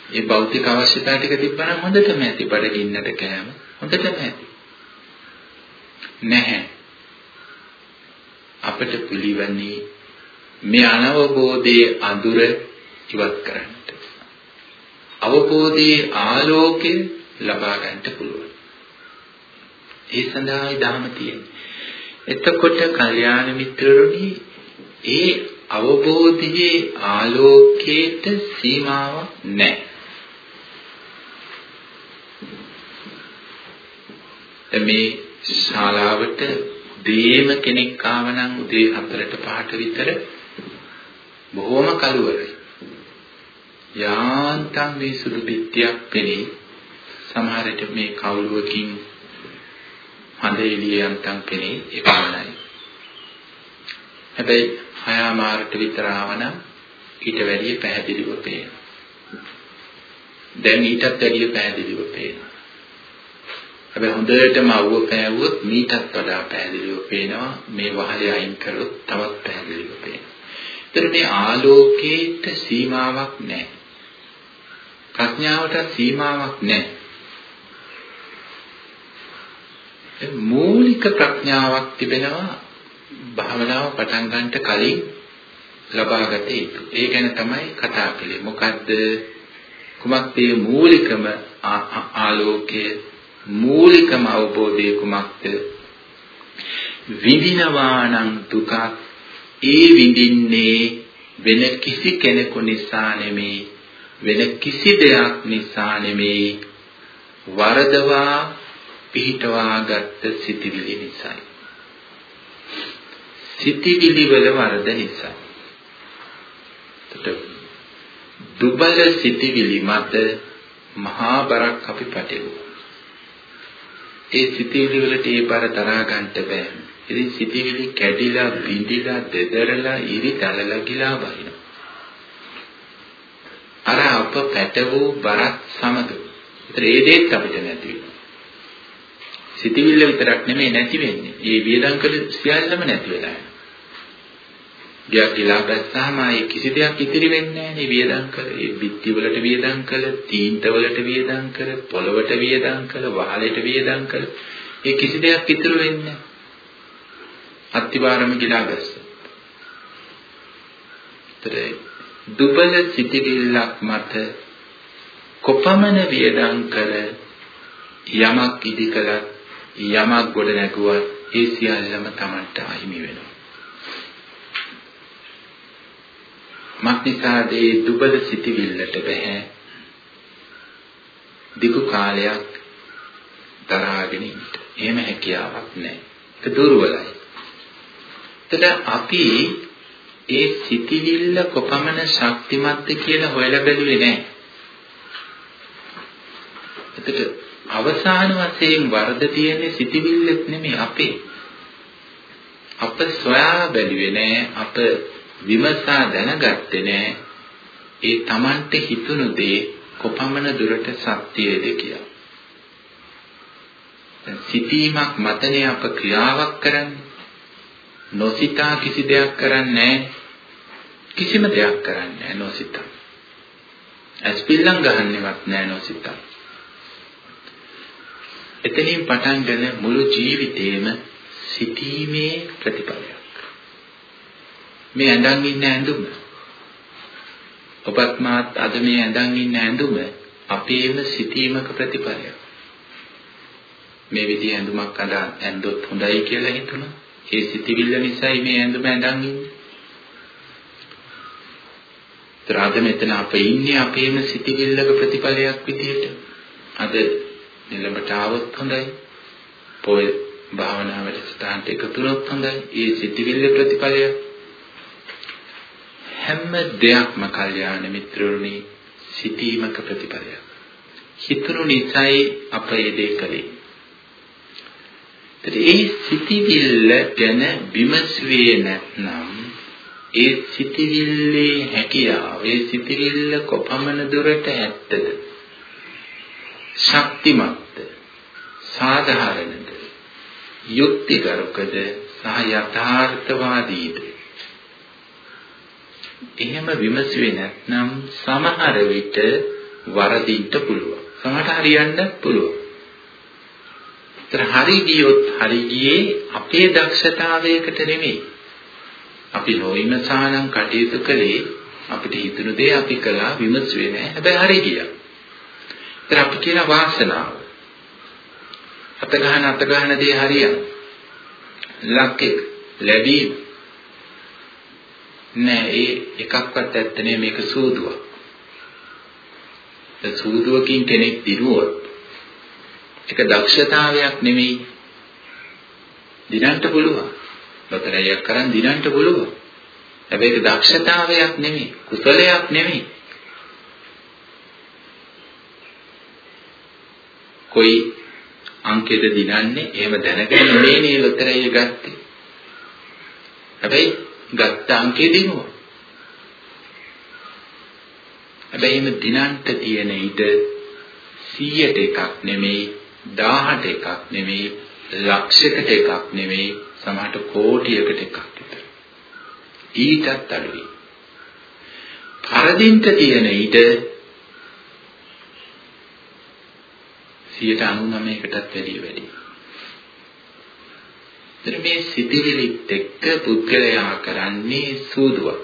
Speaker 1: මේ භෞතික අවශ්‍යතා ටික තිබ්බනම් හොඳටම ඇති. බඩගින්නට කෑම හොඳටම ඇති. නැහැ. අපිට පිළිවන්නේ මේ අනවබෝධයේ අඳුර ඉවත් කරන්නට. අවබෝධයේ ආලෝකය ලබා ගන්නට පුළුවන්. ඒ සඳහායි ධර්ම තියෙන්නේ. එතකොට කල්යාණ මිත්‍රරුනි ඒ අවබෝධයේ ආලෝකයට සීමාවක් නැහැ. මේ ශාලාවට දේම කෙනෙක් ආවනම් උදේ 4ට 5ට විතර බොහොම කලවරයි. යාන්තම් මේ සුදු පිටියක් පෙනේ. සමහර විට මේ කවුළුවකින් හඳ එළිය යන්තම් පෙනේ ඒ පමණයි. හැබැයි හයාමාරට විතර ආවනම් ඊට වැඩිය පැහැදිලිව පේනවා. දැන් ඊටත් වැඩිය පැහැදිලිව පේනවා. හැබැයි හොඳටම අවුව පෑවුවොත් මීටත් වඩා පැහැදිලිව පේනවා. මේ වහලේ අයින් කරොත් තවත් පැහැදිලිව පේනවා. ඒතර මේ ආලෝකයට සීමාවක් නැහැ. ප්‍රඥාවට සීමාවක් නැහැ. මූලික ප්‍රඥාවක් තිබෙනවා භාවනාව පටන් ගන්නට කලින් ලබාගත යුතු. ඒ ගැන තමයි කතා කළේ. මොකද්ද? කුමක්ද මේ මූලිකම ආලෝකය මූලිකම අවබෝධය කුමක්ද? විඳිනවා නම් දුකක් ඒ විඳින්නේ වෙන කිසි කෙනෙකු නිසා නෙමේ වෙන කිසි දෙයක් නිසා නෙමේ වරදවා පිහිටවා ගත්ත සිටිවිලි නිසායි. සිටිවිලි වල වරද නිසා. දුබල සිටිවිලි මත මහා බරක් අපි පැටලුවා. ඒ සිටිවිලි වලට ඒ බර දරා ගන්නට බෑ. ඉතින් සිටිවිලි කැඩිලා බිඳිලා දෙදරලා ඉරි තලලා ගිලා බහිනවා. අර අප පැටවූ බරත් සමග. ඒතර ඒ දෙයක් අපිට නැති වෙනවා. සිතවිල්ල විතරක් නෙමෙයි නැති වෙන්නේ. මේ වියදම් කළ සියල්ලම නැති වෙලා යනවා. ගියක් ගිලා බැස්සාම ආයේ කිසි දෙයක් ඉතිරි වෙන්නේ නැහැ නේ වියදම් කළ. ඒ බිත්ති වලට වියදම් කළ, තීන්ත වලට වියදම් කළ, පොළවට වියදම් කළ, වහලෙට වියදම් කළ. ඒ කිසි දෙයක් ඉතුරු වෙන්නේ නැහැ. අත්තිවාරම ගිලා බැස්සා. දුබල සිටිවිල්ලක් මත කොපමණ වියදම් කළ යමක් ඉදි කළත් යමක් ගොඩ නැගුවා ඒ සියල්ලම Tamanට අහිමි වෙනවා. මක්නිසාද ඒ දුබල සිටිවිල්ලට බෑ දිගු කාලයක් දරාගෙන ඉන්න. එහෙම හැකියාවක් නැහැ. ඒක දුර්වලයි. එතකොට අපි ඒ සිටිවිල්ල කොපමණ ශක්තිමත්ද කියලා හොයලා බැලුවේ නැහැ. එතකොට අවසාන වශයෙන් වර්ධ තියෙන්නේ සිටිවිල්ලක් නෙමෙයි අපේ. අප සොයා බැලුවේ නෑ අප විමසා දැනගත්තේ නෑ ඒ Tamante හිතුණු දේ කොපමණ දුරට සත්‍යයේද කියලා. සිටීමක් මතනේ අප ක්‍රියාවක් කරන්නේ. නොසිතා කිසි දෙයක් කරන්නේ කිසිම දෙයක් කරන්නේ නොසිතා. ඇස්පිල්ලම් ගහන්නෙවත් නෑ නොසිතා. එතනින් පටන්ගෙන මුළු ජීවිතේම සිටීමේ ප්‍රතිඵලයක්. මේ ඇඳන් ඉන්න ඇඳුම ඔබත් මාත් අද මේ ඇඳන් ඉන්න ඇඳුම අපේම සිටීමක ප්‍රතිඵලයක්. මේ විදිහ ඇඳුමක් අඳ ඇඳොත් හොඳයි කියලා හිතුණා. ඒ සිටිවිල්ල නිසායි මේ ඇඳුම ඇඳන් ඉන්නේ. ත්‍රාද මෙතන අප ඉන්නේ අපේම සිටිවිල්ලක ප්‍රතිඵලයක් විදියට. අද නිලඹට ආවොත් හොඳයි. පොය භාවනා වැඩසටහනට එකතු වුණොත් හොඳයි. ඒ සිතිවිල්ල ප්‍රතිඵලය හැම දෙයක්ම කල්යාණ මිත්‍රරුනි සිටීමක ප්‍රතිඵලයක්. හිතුණු නිසයි අප ඒ දේ කළේ. ඒ සිටිවිල්ල ගැන විමසුවේ නැත්නම් ඒ සිටිවිල්ලේ හැකියාව ඒ සිටිවිල්ල කොපමණ දුරට ඇත්තද? ශක්තිමත්ද? සාධාරණද? යුක්තිගරුකද? සහ යථාර්ථවාදීද? එහෙම විමසුවේ නැත්නම් සමහර විට වරදින්න පුළුවන්. සමහරට හරියන්න පුළුවන්. ඒතර හරි ගියොත් හරි ගියේ අපේ දක්ෂතාවයකට නෙමෙයි. අපි නොවිමසානම් කටයුතු කළේ අපිට හිතුණු දේ අපි කළා විමසුවේ නැහැ. හැබැයි හරි ගියා. ඒතර අපි කියන වාසනාව. අත ගහන අත ගහන දේ හරියන. ලක්කෙක් ලැබීම. නෑ ඒ එකක්වත් ඇත්ත නේ මේක සූදුවක්. ඒ සූදුවකින් කෙනෙක් දිනුවොත් ඒක දක්ෂතාවයක් නෙමෙයි. දිනන්න පුළුවන්. ලොතරැයියක් කරන් දිනන්න පුළුවන්. හැබැයි ඒක දක්ෂතාවයක් නෙමෙයි, කුසලයක් නෙමෙයි. કોઈ අංකෙද දිනන්නේ එහෙම දැනගෙන නෙමෙයි නේ ලොතරැයිය ගත්තේ. හැබැයි ගත්ත අංකේ දිනුවා. හැබැයි එහෙම දිනන්ට තියෙන ඉඩ 100ට එකක් නෙමෙයි 1000ට එකක් නෙමෙයි ලක්ෂයකට එකක් නෙමෙයි සමහරට කෝටියකට එකක් විතර. ඊටත් අඩුයි. පරදින්ට තියෙන ඉඩ 199කටත් වැඩිය වැඩි. එතන මේ සිතිවිලිත් එක්ක පුද්ගලයා කරන්නේ සූදුවක්.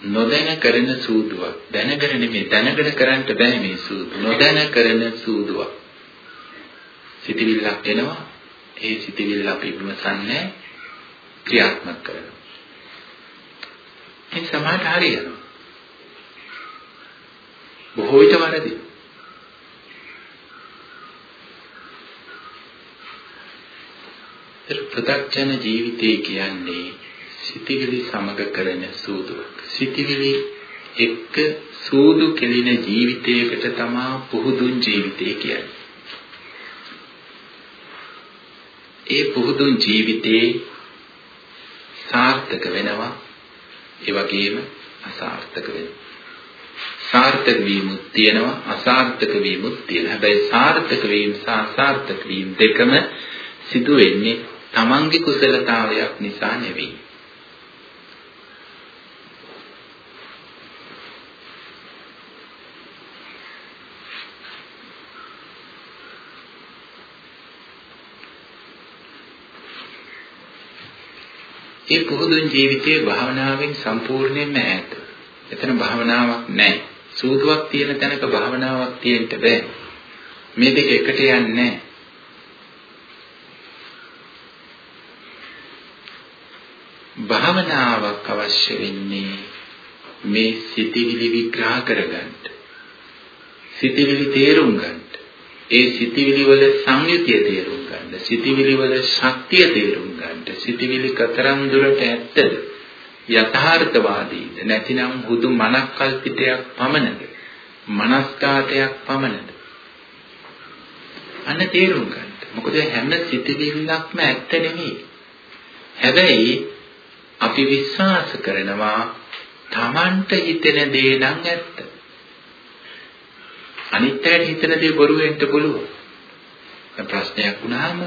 Speaker 1: නොදැන කරන සූදුවක්. දැනගෙන නෙමෙයි දැනගෙන කරන්න බෑ මේ සූදු. නොදැන කරන සූදුවක්. සිතිවිල්ලක් එනවා. ඒ සිතිවිල්ල අපි විමසන්නේ ක්‍රියාත්මක කරනවා. ඒ සමාජ හරියනවා. බොහෝ විට වරදී. ප්‍රත්‍යක්ෂන ජීවිතය කියන්නේ සිතිවිලි සමග කරන සූදුවක්. සිතිවිලි එක්ක සූදු කෙලින ජීවිතයකට තමා පුහුදුන් ජීවිතය කියන්නේ. ඒ පුහුදුන් ජීවිතේ සාර්ථක වෙනවා ඒ වගේම අසාර්ථක වෙනවා. සාර්ථක වීමුත් තියෙනවා අසාර්ථක වීමුත් තියෙනවා. හැබැයි සාර්ථක වීම සහ අසාර්ථක වීම දෙකම සිදු වෙන්නේ තමන්ගේ කුසලතාවයක් නිසා නෙවෙයි. ඒ පුහුදුන් ජීවිතයේ භාවනාවෙන් සම්පූර්ණයෙන්ම ඈත. එතන භාවනාවක් නැහැ. සූදුවක් තියෙන තැනක භාවනාවක් තියෙන්න බෑ. මේ දෙක එකට යන්නේ නැහැ. භාවනාවක් අවශ්‍ය වෙන්නේ මේ සිතිවිලි විග්‍රහ කරගන්න. සිතිවිලි තේරුම් ගන්න. ඒ සිතිවිලි වල සංයුතිය තේරුම් ගන්න. සිතිවිලි වල ශක්තිය තේරුම් ගන්න. සිතිවිලි කතරම් දුරට ඇත්තද? යථාර්ථවාදීද? නැතිනම් හුදු මනක්කල්පිතයක් පමණද? මනස්කාතයක් පමණද? අන්න තේරුම් ගන්න. මොකද හැම සිතිවිල්ලක්ම ඇත්ත නෙමෙයි. හැබැයි අපි විශ්වාස කරනවා Tamanට හිතෙන දේ නම් ඇත්ත. අනිත් අයට හිතන දේ බොරු වෙන්න පුළුවන්. දැන් ප්‍රශ්නයක් වුණාම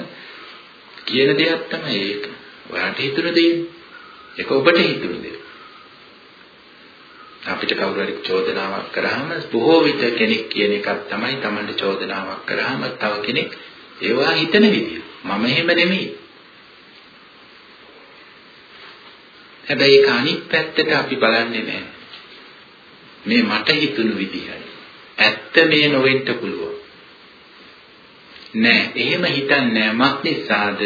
Speaker 1: කියන දෙයක් තමයි ඒක. ඔයාලට හිතුන දේ. ඒක ඔබට හිතුන දේ. අපිට කවුරු හරි චෝදනාවක් කරාම බොහෝ විට කෙනෙක් කියන එකක් තමයි Tamanට චෝදනාවක් කරාම තව කෙනෙක් ඒවා හිතන විදිය. මම එහෙම නෙමෙයි. හැබැයි ඒක අනිත් පැත්තට අපි බලන්නේ නැහැ. මේ මට හිතුණු විදිහයි. ඇත්ත මේ නොවෙන්න පුළුවන්. නෑ, එහෙම හිතන්නේ නෑ. මක් නිසාද?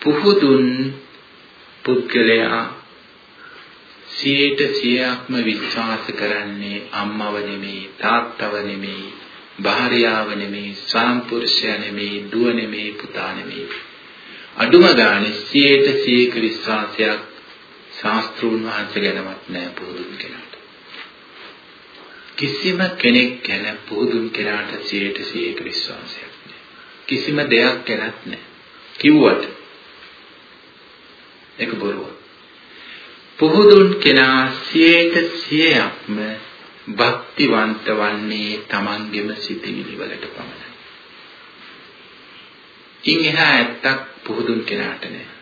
Speaker 1: පුහුදුන් පුද්ගලයා සියයට සියයක්ම විශ්වාස කරන්නේ අම්මව නෙමෙයි, තාත්තව නෙමෙයි, භාර්යාව නෙමෙයි, සාම්පුරුෂයා නෙමෙයි, දුව නෙමෙයි, පුතා නෙමෙයි. අඩුම ගානේ සියයට සියයක විශ්වාසයක් ශාස්ත්‍රූන් වහන්සේ ගැනවත් නෑ පුහුදුන් කෙනාට. කිසිම කෙනෙක් ගැන පුහුදුන් කෙනාට 100%ක විශ්වාසයක් නෑ. කිසිම දෙයක් ගැනත් නෑ. කිව්වට ඒක බොරුවක්. පුහුදුන් කෙනා 100%ක්ම භක්තිවන්ත වන්නේ Tamanගෙම සිතිවිලි වලට පමණයි. ඉන් එහා ඇත්තක් පුහුදුන් කෙනාට නෑ.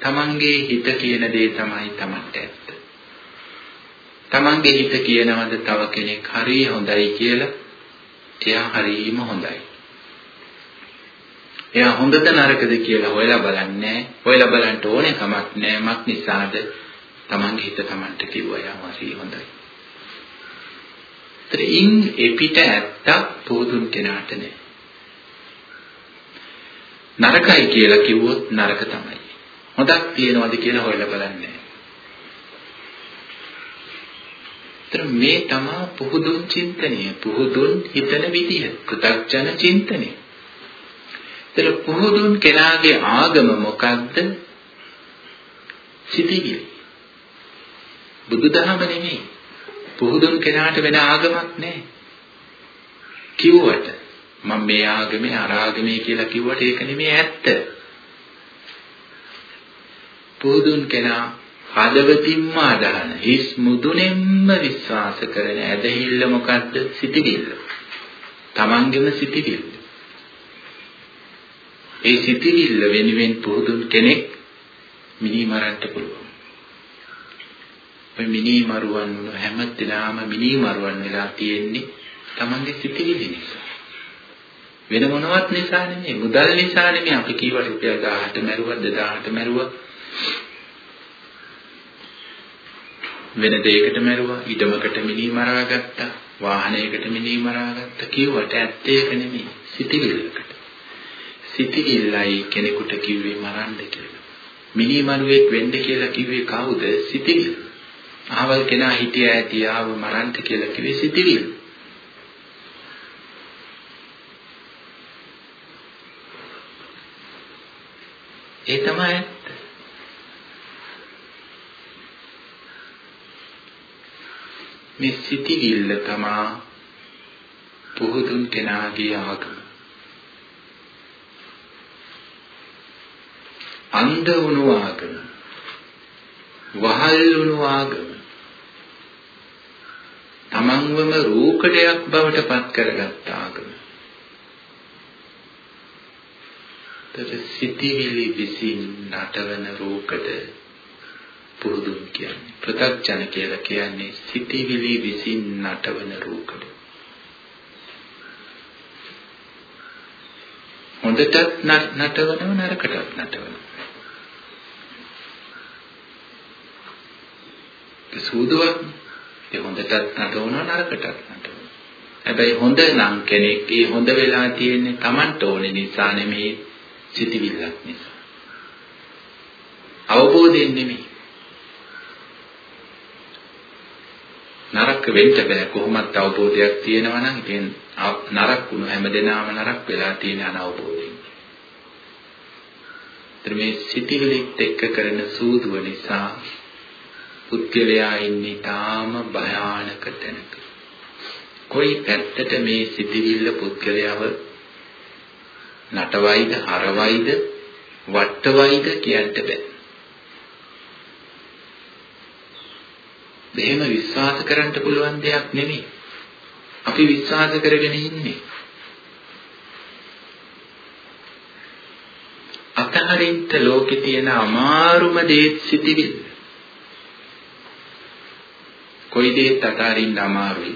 Speaker 1: තමන්ගේ හිත කියන දේ තමයි තමන්ට ඇත්ත. තමන්ගේ හිත කියනවද තව කෙනෙක් හරිය හොඳයි කියලා එයා හරියම හොඳයි. එයා හොඳද නරකද කියලා හොයලා බලන්නේ හොයලා බලන්න ඕනේ කමක් නැහැ මක් නිසාද තමන්ගේ හිත තමන්ට කිව්වා යා හරි හොඳයි. ත්‍රින් එපිට ඇත්තක් පොදුන් කෙනාට නෑ. නරකයි කියලා කිව්වොත් නරක තමයි. හොඳක් තියනවද කියලා හොයලා බලන්නේ. තර මේ තමා පුහුදුන් චින්තනය. පුහුදුන් හිතන විදිය. කෘතඥ චින්තනය. තර පුහුදුන් කෙනාගේ ආගම මොකක්ද සිටිවිලි බුදුදහම නෙමෙයි. පුහුදුන් කෙනාට වෙන ආගමක් නැහැ කිව්වට මම මේ ආගමේ අර ආගමේ කියලා කිව්වට ඒක නෙමෙයි ඇත්ත. පුහුදුන් කෙනා හදවතින්ම අදහන හිස් මුදුනෙන්ම විශ්වාස කරන ඇදහිල්ල මොකද්ද සිටිවිල්ල. තමන්ගෙම සිටිවිල්ල. ඒ සිටිවිල්ල වෙනුවෙන් පුහුදුන් කෙනෙක් මිනි මරන්න පුළුවන්. ඔය මිනි මරුවන් හැම දිනම මිනි මරුවන් වෙලා තියෙන්නේ තමන්ගේ සිටිවිලි නිසා. වෙන මොනවත් නිසා නෙමෙයි මුදල් නිසා නෙමෙයි අපි කීවට රුපියල් 1000ට මැරුවා 2000ට මැරුවා වෙන දෙයකට මැරුවා ඉඩමකට මිනි මරා ගත්තා වාහනයකට මිනි මරා ගත්තා කිව්වට ඇත්තේ ඒක නෙමෙයි සිටිවිල්ලකට සිටිවිල්ලයි කෙනෙකුට කිව්වේ මරන්න කියලා. මිනි මරුවෙක් වෙන්න කියලා කිව්වේ කවුද? සිටිවිල්ල අහවල් කෙනා හිටියා ඇති ආව මරන්න කියලා කිව්වේ සිටිවිල්ල ඒ තමයි මේ සිටිවිල්ල තමා පුහුදුන් කෙනාගේ ආගම. අන්ධ වුණු ආගම. වහල් වුණු ආගම. තමන්වම රූකඩයක් බවට පත් කරගත් ආගම. තද සිටිවිලි විසින් නටවන රූකඩ පුරුදුන් කියන්නේ. ප්‍රත්‍යඥ කියලා කියන්නේ සිටිවිලි විසින් නටවන රූකඩ. හොඳටත් නටවනව නරකටත් නටවනව. ඒ සූදුවක් ඒ හොඳටත් නටවනව නරකටත් නටවනව. හැබැයි හොඳ නම් කෙනෙක් ඒ හොඳ වෙලා තියෙන්නේ Tamanට ඕනේ නිසා නෙමෙයි සිටිවිල්ලක් නිසා. අවබෝධයෙන් නෙමෙයි. නරක වෙන්න බෑ කොහොමත් අවබෝධයක් තියෙනවා නම් ඉතින් නරක වුණ හැමදේනම නරක වෙලා තියෙන අනවබෝධයෙන්. ඒතර මේ සිටිවිලිත් එක්ක කරන සූදුව නිසා පුද්ගලයා ඉන්නේ තාම භයානක තැනක. කොයි පැත්තට මේ සිටිවිල්ල පුද්ගලයාව නටවයිද හරවයිද වට්ටවයිද කියන්න බෑ. මෙහෙම විශ්වාස කරන්න පුළුවන් දෙයක් නෙමෙයි. අපි විශ්වාස කරගෙන ඉන්නේ. අතහරින්න ලෝකේ තියෙන අමාරුම දේ සිටිවිල්ල. කොයි දෙයක් අතහරින්න අමාරුයි.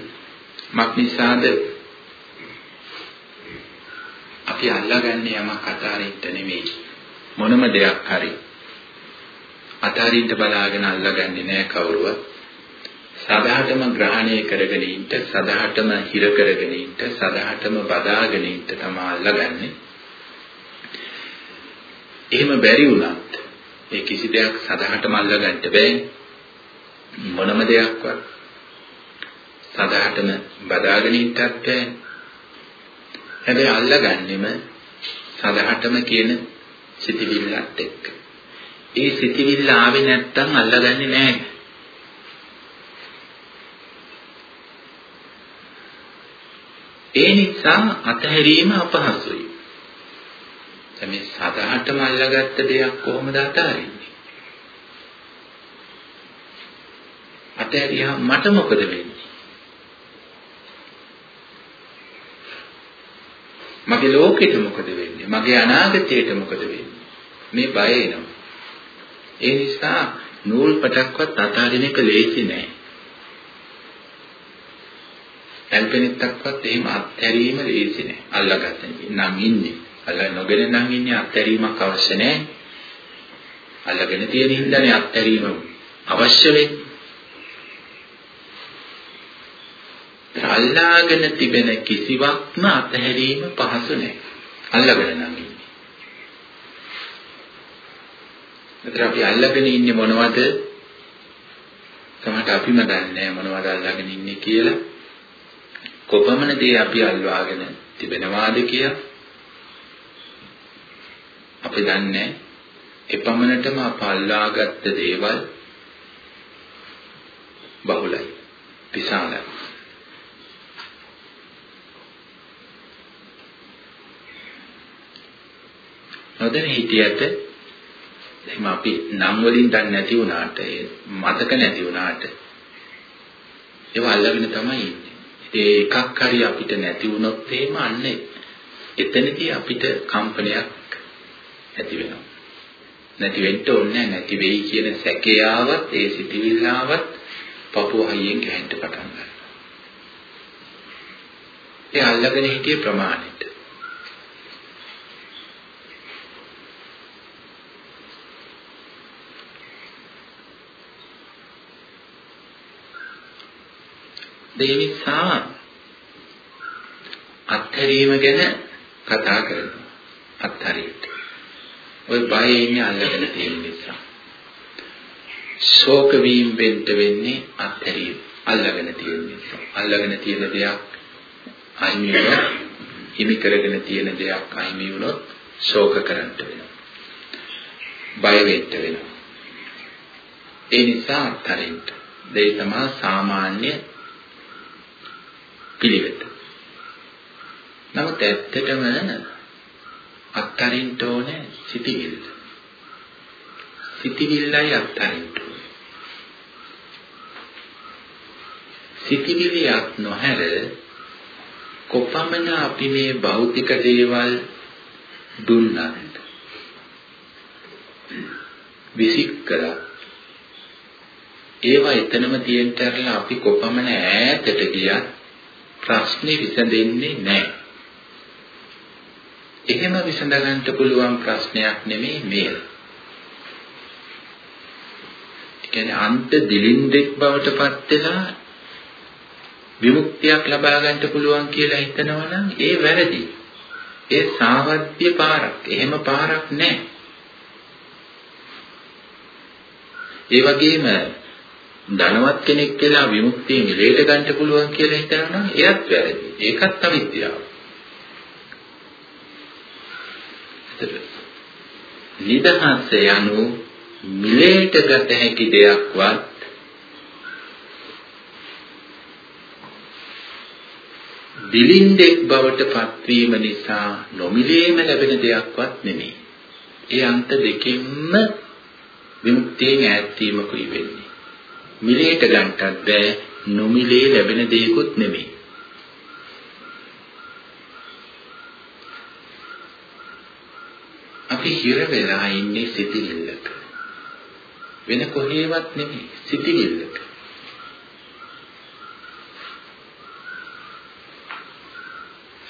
Speaker 1: මක් නිසාද අපි අල්ලගන්නේ යමක් අතහරින්න නෙමෙයි. මොනම දෙයක් හරි අතහරින්න බලාගෙන අල්ලගන්නේ නෑ කවුරුවත්. සදාටම ග්‍රහණය කරගෙන ඉන්න සදාටම හිර කරගෙන ඉන්න සදාටම බදාගෙන ඉන්න තමයි අල්ලගන්නේ. එහෙම බැරි වුණත් ඒ කිසි දෙයක් සදාටම අල්ලගන්න බෑ. මොනම දෙයක්වත් සදාටම බදාගෙන ඉන්නත් බෑ. හැබැයි අල්ලගන්නෙම සදාටම කියන සිතිවිල්ලත් එක්ක. ඒ සිතිවිල්ල ආවේ නැත්තම් අල්ලගන්නේ නැහැ. ඒ නිසා අතහැරීම අපහසුයි. දැන් මේ සදහටම අල්ලගත්ත දෙයක් කොහොමද අතහරින්නේ? අතහැරියා මට මොකද වෙන්නේ? මගේ ලෝකෙට මොකද වෙන්නේ? මගේ අනාගතයට මොකද වෙන්නේ? මේ බය එනවා. ඒ නිසා නූල් පටක්වත් අතාරින එක ලේසි නෑ. ඇල්පෙනෙත්තක්වත් එහෙම අත්හැරීම ලේසි නෑ. අල්ලගන්න නම් ඉන්නේ. අල්ල නොගෙන නම් ඉන්නේ අත්හැරීමක් අවශ්‍ය නෑ. අල්ලගෙන තියෙන හින්දානේ අත්හැරීම අවශ්‍ය වෙන්නේ. අල්ලාගෙන තිබෙන කිසිවක්ම අතහැරීම පහසු නෑ. අල්ලගෙන නම් ඉන්නේ. ඒතර අපි අල්ලගෙන ඉන්නේ මොනවද? සමහරට අපිම දන්නේ මොනවද අල්ලගෙන ඉන්නේ කියලා. කොපමණ දේ අපි අල්වාගෙන තිබෙනවාද කියලා. අපි දන්නේ එපමණටම අප අල්ලාගත්ත දේවල් බහුලයි. විශාලයි. නොදැන හිටියට එහෙනම් අපි නම් වලින් දන්නේ නැති වුණාට මතක නැති වුණාට ඒව අල්ලගෙන තමයි ඉන්නේ. ඒ එකක් හරි අපිට නැති වුණොත් එහෙම අන්න එතනදී අපිට කම්පනයක් ඇති වෙනවා. නැති වෙන්න ඕනේ නැති වෙයි කියන සැකයාවත් ඒ සිටිවිල්ලාවත් පපුව හයියෙන් ගැහෙන්න පටන් ගන්නවා. ඒ අල්ලගෙන හිටිය ප්‍රමාණයට ඒ නිසා අත්හැරීම ගැන කතා කරනවා. අත්හරින්න. ඔය බය ඉන්නේ අල්ලගෙන තියෙන නිසා. ශෝක වීම වෙන්න වෙන්නේ අත්හැරීම. අල්ලගෙන තියෙන නිසා. අල්ලගෙන තියෙන දෙයක් අහිමි වුණොත්, හිමි කරගෙන තියෙන දෙයක් අහිමි වුණොත් ශෝක කරන්න වෙනවා. බය වෙන්න වෙනවා. ඒ නිසා අත්හරින්න. දෙය තමයි සාමාන්‍ය පිළිවෙත. නමුත් ඇත්තටම අත්තරින්න ඕනේ සිටිවිල්ල. සිටිවිල්ලයි අත්තරින්න ඕනේ. සිටිවිලියක් නොහැර කොපමණ අපි මේ භෞතික දේවල් දුන්නත් විසික් කළා ඒවා එතනම තියෙන්තරලා අපි කොපමණ ඈතට ගියත් ප්‍රශ්නේ විසඳෙන්නේ නැහැ. එහෙම විසඳ ගන්නට පුළුවන් ප්‍රශ්නයක් නෙමෙයි මේක. කියන්නේ අන්ත දිලින්දෙක් බවට පත් වෙලා විමුක්තියක් ලබා ගන්නට පුළුවන් කියලා හිතනවා නම් ඒ වැරදි. ඒ සාවද්‍ය පාරක්. එහෙම පාරක් නැහැ. ඒ වගේම ධනවත් කෙනෙක් කියලා විමුක්තිය නිලයට ගන්න පුළුවන් කියලා හිතනවා නම් එයත් වැරදි. ඒකත් අවිද්‍යාව. නිදහස යනු මිලයට ගත හැකි දෙයක්වත් දිලින්දෙක් බවට පත්වීම නිසා නොමිලේම ලැබෙන දෙයක්වත් නෙමෙයි. ඒ අන්ත දෙකෙන්ම විමුක්තියෙන් ඈත් වීමකුයි වෙන්නේ. මිලේට ගන්නටත් බෑ නොමිලේ ලැබෙන දෙයක්වත් නෙමෙයි. අපි හිර වෙලා ඉන්නේ සිටිල්ලක. වෙන කොහේවත් නෙමෙයි සිටිල්ලක.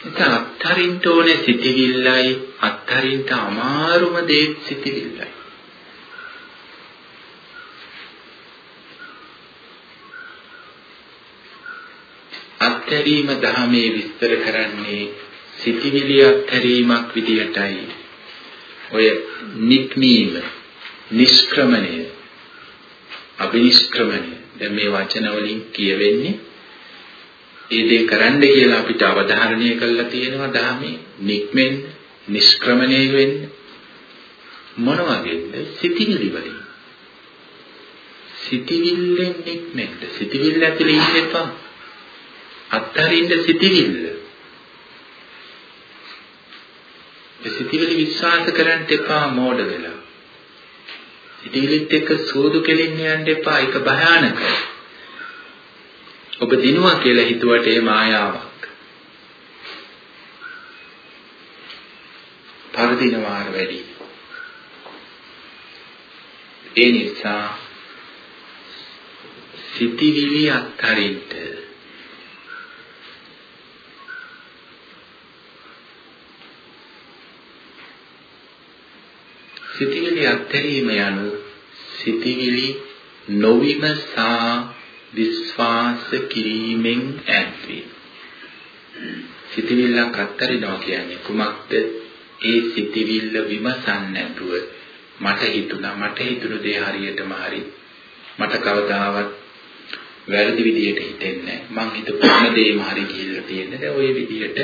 Speaker 1: ඒක අත්හරින්න ඕනේ සිටිවිල්ලයි අත්හරින්න අමාරුම දේ සිටිවිල්ලයි. අත්හැරීම ධර්මයේ විස්තර කරන්නේ සිටිවිලි අත්හැරීමක් විදියටයි. ඔය නික්මීම, නිෂ්ක්‍රමණය, අබිනිෂ්ක්‍රමණය දැන් මේ වචන වලින් කියවෙන්නේ ඒ දේ කරන්න කියලා අපිට අවධාරණය කරලා තියෙනවා ධර්මයේ නික්මෙන්න, නිෂ්ක්‍රමණය වෙන්න. මොන වගේද? සිටිවිලි වලින්. සිටිවිල්ලෙන් නික්මෙන්න. සිටිවිල්ල ඇතුලේ ඉන්න එපා. අත්හරින්න සිටිවිල්ල. ඒ සිටිවිලි විශ්වාස කරන්න එපා මෝඩ වෙලා. සිටිවිලිත් එක්ක සෝදු කෙලින්න යන්න එපා ඒක භයානකයි. ඔබ දිනුවා කියලා හිතුවට ඒ මායාවක්. පරදිනවාර වැඩි. ඒ නිසා සිටිවිලි අත්හරින්න සිටිවිලි අත්හැරීම යනු සිටිවිලි නොවිමසා විශ්වාස කිරීමෙන් ඈත්වීම. සිටිවිල්ලක් අත්හරිනවා කියන්නේ කුමක්ද? ඒ සිටිවිල්ල විමසන්නේ නැතුව මට හිතුණා මට හිතුණු දේ හරියටම හරි මට කවදාවත් වැරදි විදියට හිතෙන්නේ නැහැ. මං හිතපු හැම දෙයක්ම හරි කියලා තියෙන්නේ. දැන් ওই විදියට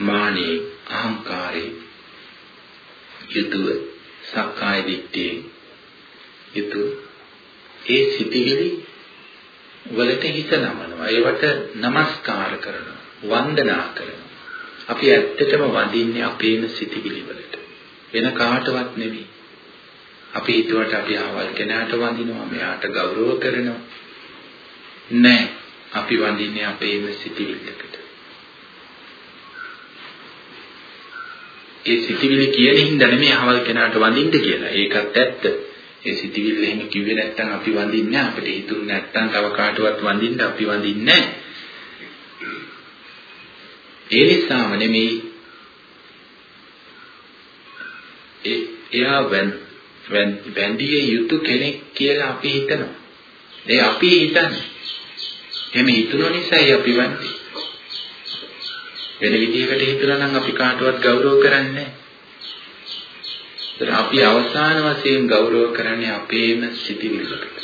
Speaker 1: මානෙ අහංකාරේ යුතුව සක්කාය දිට්ඨියේ යුතුව ඒ සිටිවිලි වලට හිත නමනවා. ඒවට নমස්කාර කරනවා. වන්දනා කරනවා. අපි ඇත්තටම වඳින්නේ අපේම සිටිවිලි වලට. වෙන කාටවත් නෙවෙයි. අපි හිතුවට අපි ආවල් කෙනාට වඳිනවා, මෙයාට ගෞරව කරනවා. නෑ. අපි වඳින්නේ අපේම සිටිවිල්ලකට. ඒ සිටිවිලි කියන හින්දා නෙමෙයි ආවල් කෙනාට වඳින්න කියලා. ඒකත් ඇත්ත. ඒ සිටිවිල්ල එහෙම කිව්වේ නැත්නම් අපි වඳින්නේ නැහැ. අපිට හිතුන්නේ නැත්නම් තව කාටවත් වඳින්න අපි වඳින්නේ නැහැ. ඒ නිසාම නෙමෙයි ඒ එයා වැන් වැන්දිය යුතු කෙනෙක් කියලා අපි හිතනවා. ඒ අපි හිතන්නේ. එහෙම හිතුන නිසායි අපි වන්දි. වෙන විදිහකට හිතුණා නම් අපි කාටවත් ගෞරව කරන්නේ නැහැ. අපි අවසාන වශයෙන් ගෞරව කරන්නේ අපේම සිටිවිල්ලකට.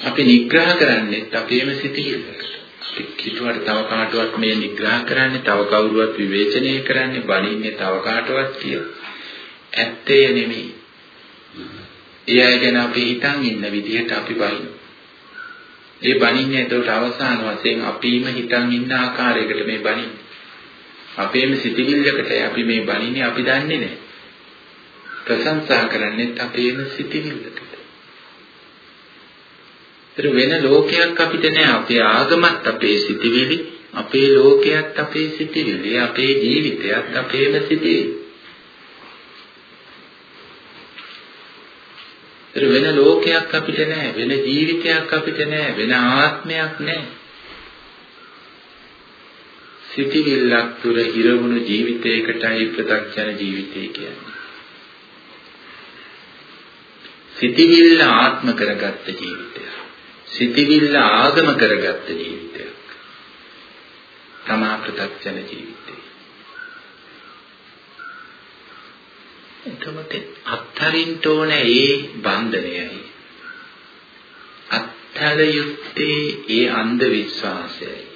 Speaker 1: අපි නිග්‍රහ කරන්නේ අපේම සිටිවිල්ලකට. අපි කිතුවට තව කාටවත් මේ නිග්‍රහ කරන්නේ තව කවුරුවත් විවේචනය කරන්නේ බණින්නේ තව කාටවත් කියලා. ඇත්තේ නෙමෙයි. ඒ අය ගැන අපි හිතන් ඉන්න විදිහට අපි බයින. ඒ බණින්නේ එතකොට අවසාන වශයෙන් අපිම හිතන් ඉන්න ආකාරයකට මේ බණින්නේ. අපේම සිටිවිල්ලකට අපි මේ බණින්නේ අපි දන්නේ නැහැ. ප්‍රශංසා කරන්නේත් අපේම සිටිවිල්ලකට. ඒතර වෙන ලෝකයක් අපිට නෑ. අපේ ආගමත් අපේ සිටිවිලි, අපේ ලෝකයක් අපේ සිටිවිලි, අපේ ජීවිතයත් අපේම සිටිවිලි. ඒතර වෙන ලෝකයක් අපිට නෑ, වෙන ජීවිතයක් අපිට නෑ, වෙන ආත්මයක් නෑ. සිටිවිල්ලක් තුර හිරවුණු ජීවිතයකටයි ප්‍රත්‍යක්ෂ ජීවිතය කියන්නේ. සිටිවිල්ල ආත්ම කරගත්ත ජීවිතයක්. සිටිවිල්ල ආගම කරගත්ත ජීවිතයක්. තමා ප්‍රත්‍යක්ෂන ජීවිතය. එතකොට අත්තරින්න ඕන ඒ බන්ධනයයි. අත්තල යුත්තේ ඒ අන්ධ විශ්වාසයයි.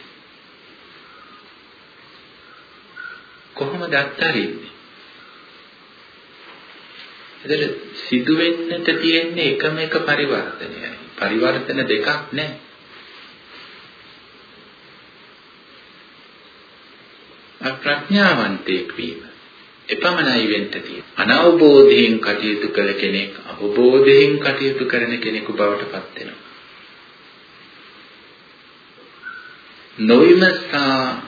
Speaker 1: කොහොමද අත්තරින්නේ? එතන සිදු වෙන්නට තියෙන්නේ එකම එක පරිවර්තනයයි. පරිවර්තන දෙකක් නැහැ. ප්‍රඥාවන්තයෙක් වීම එපමණයි වෙන්න තියෙන්නේ. අනවබෝධයෙන් කටයුතු කළ කෙනෙක් අවබෝධයෙන් කටයුතු කරන කෙනෙකු බවට පත් වෙනවා. නොවිමසා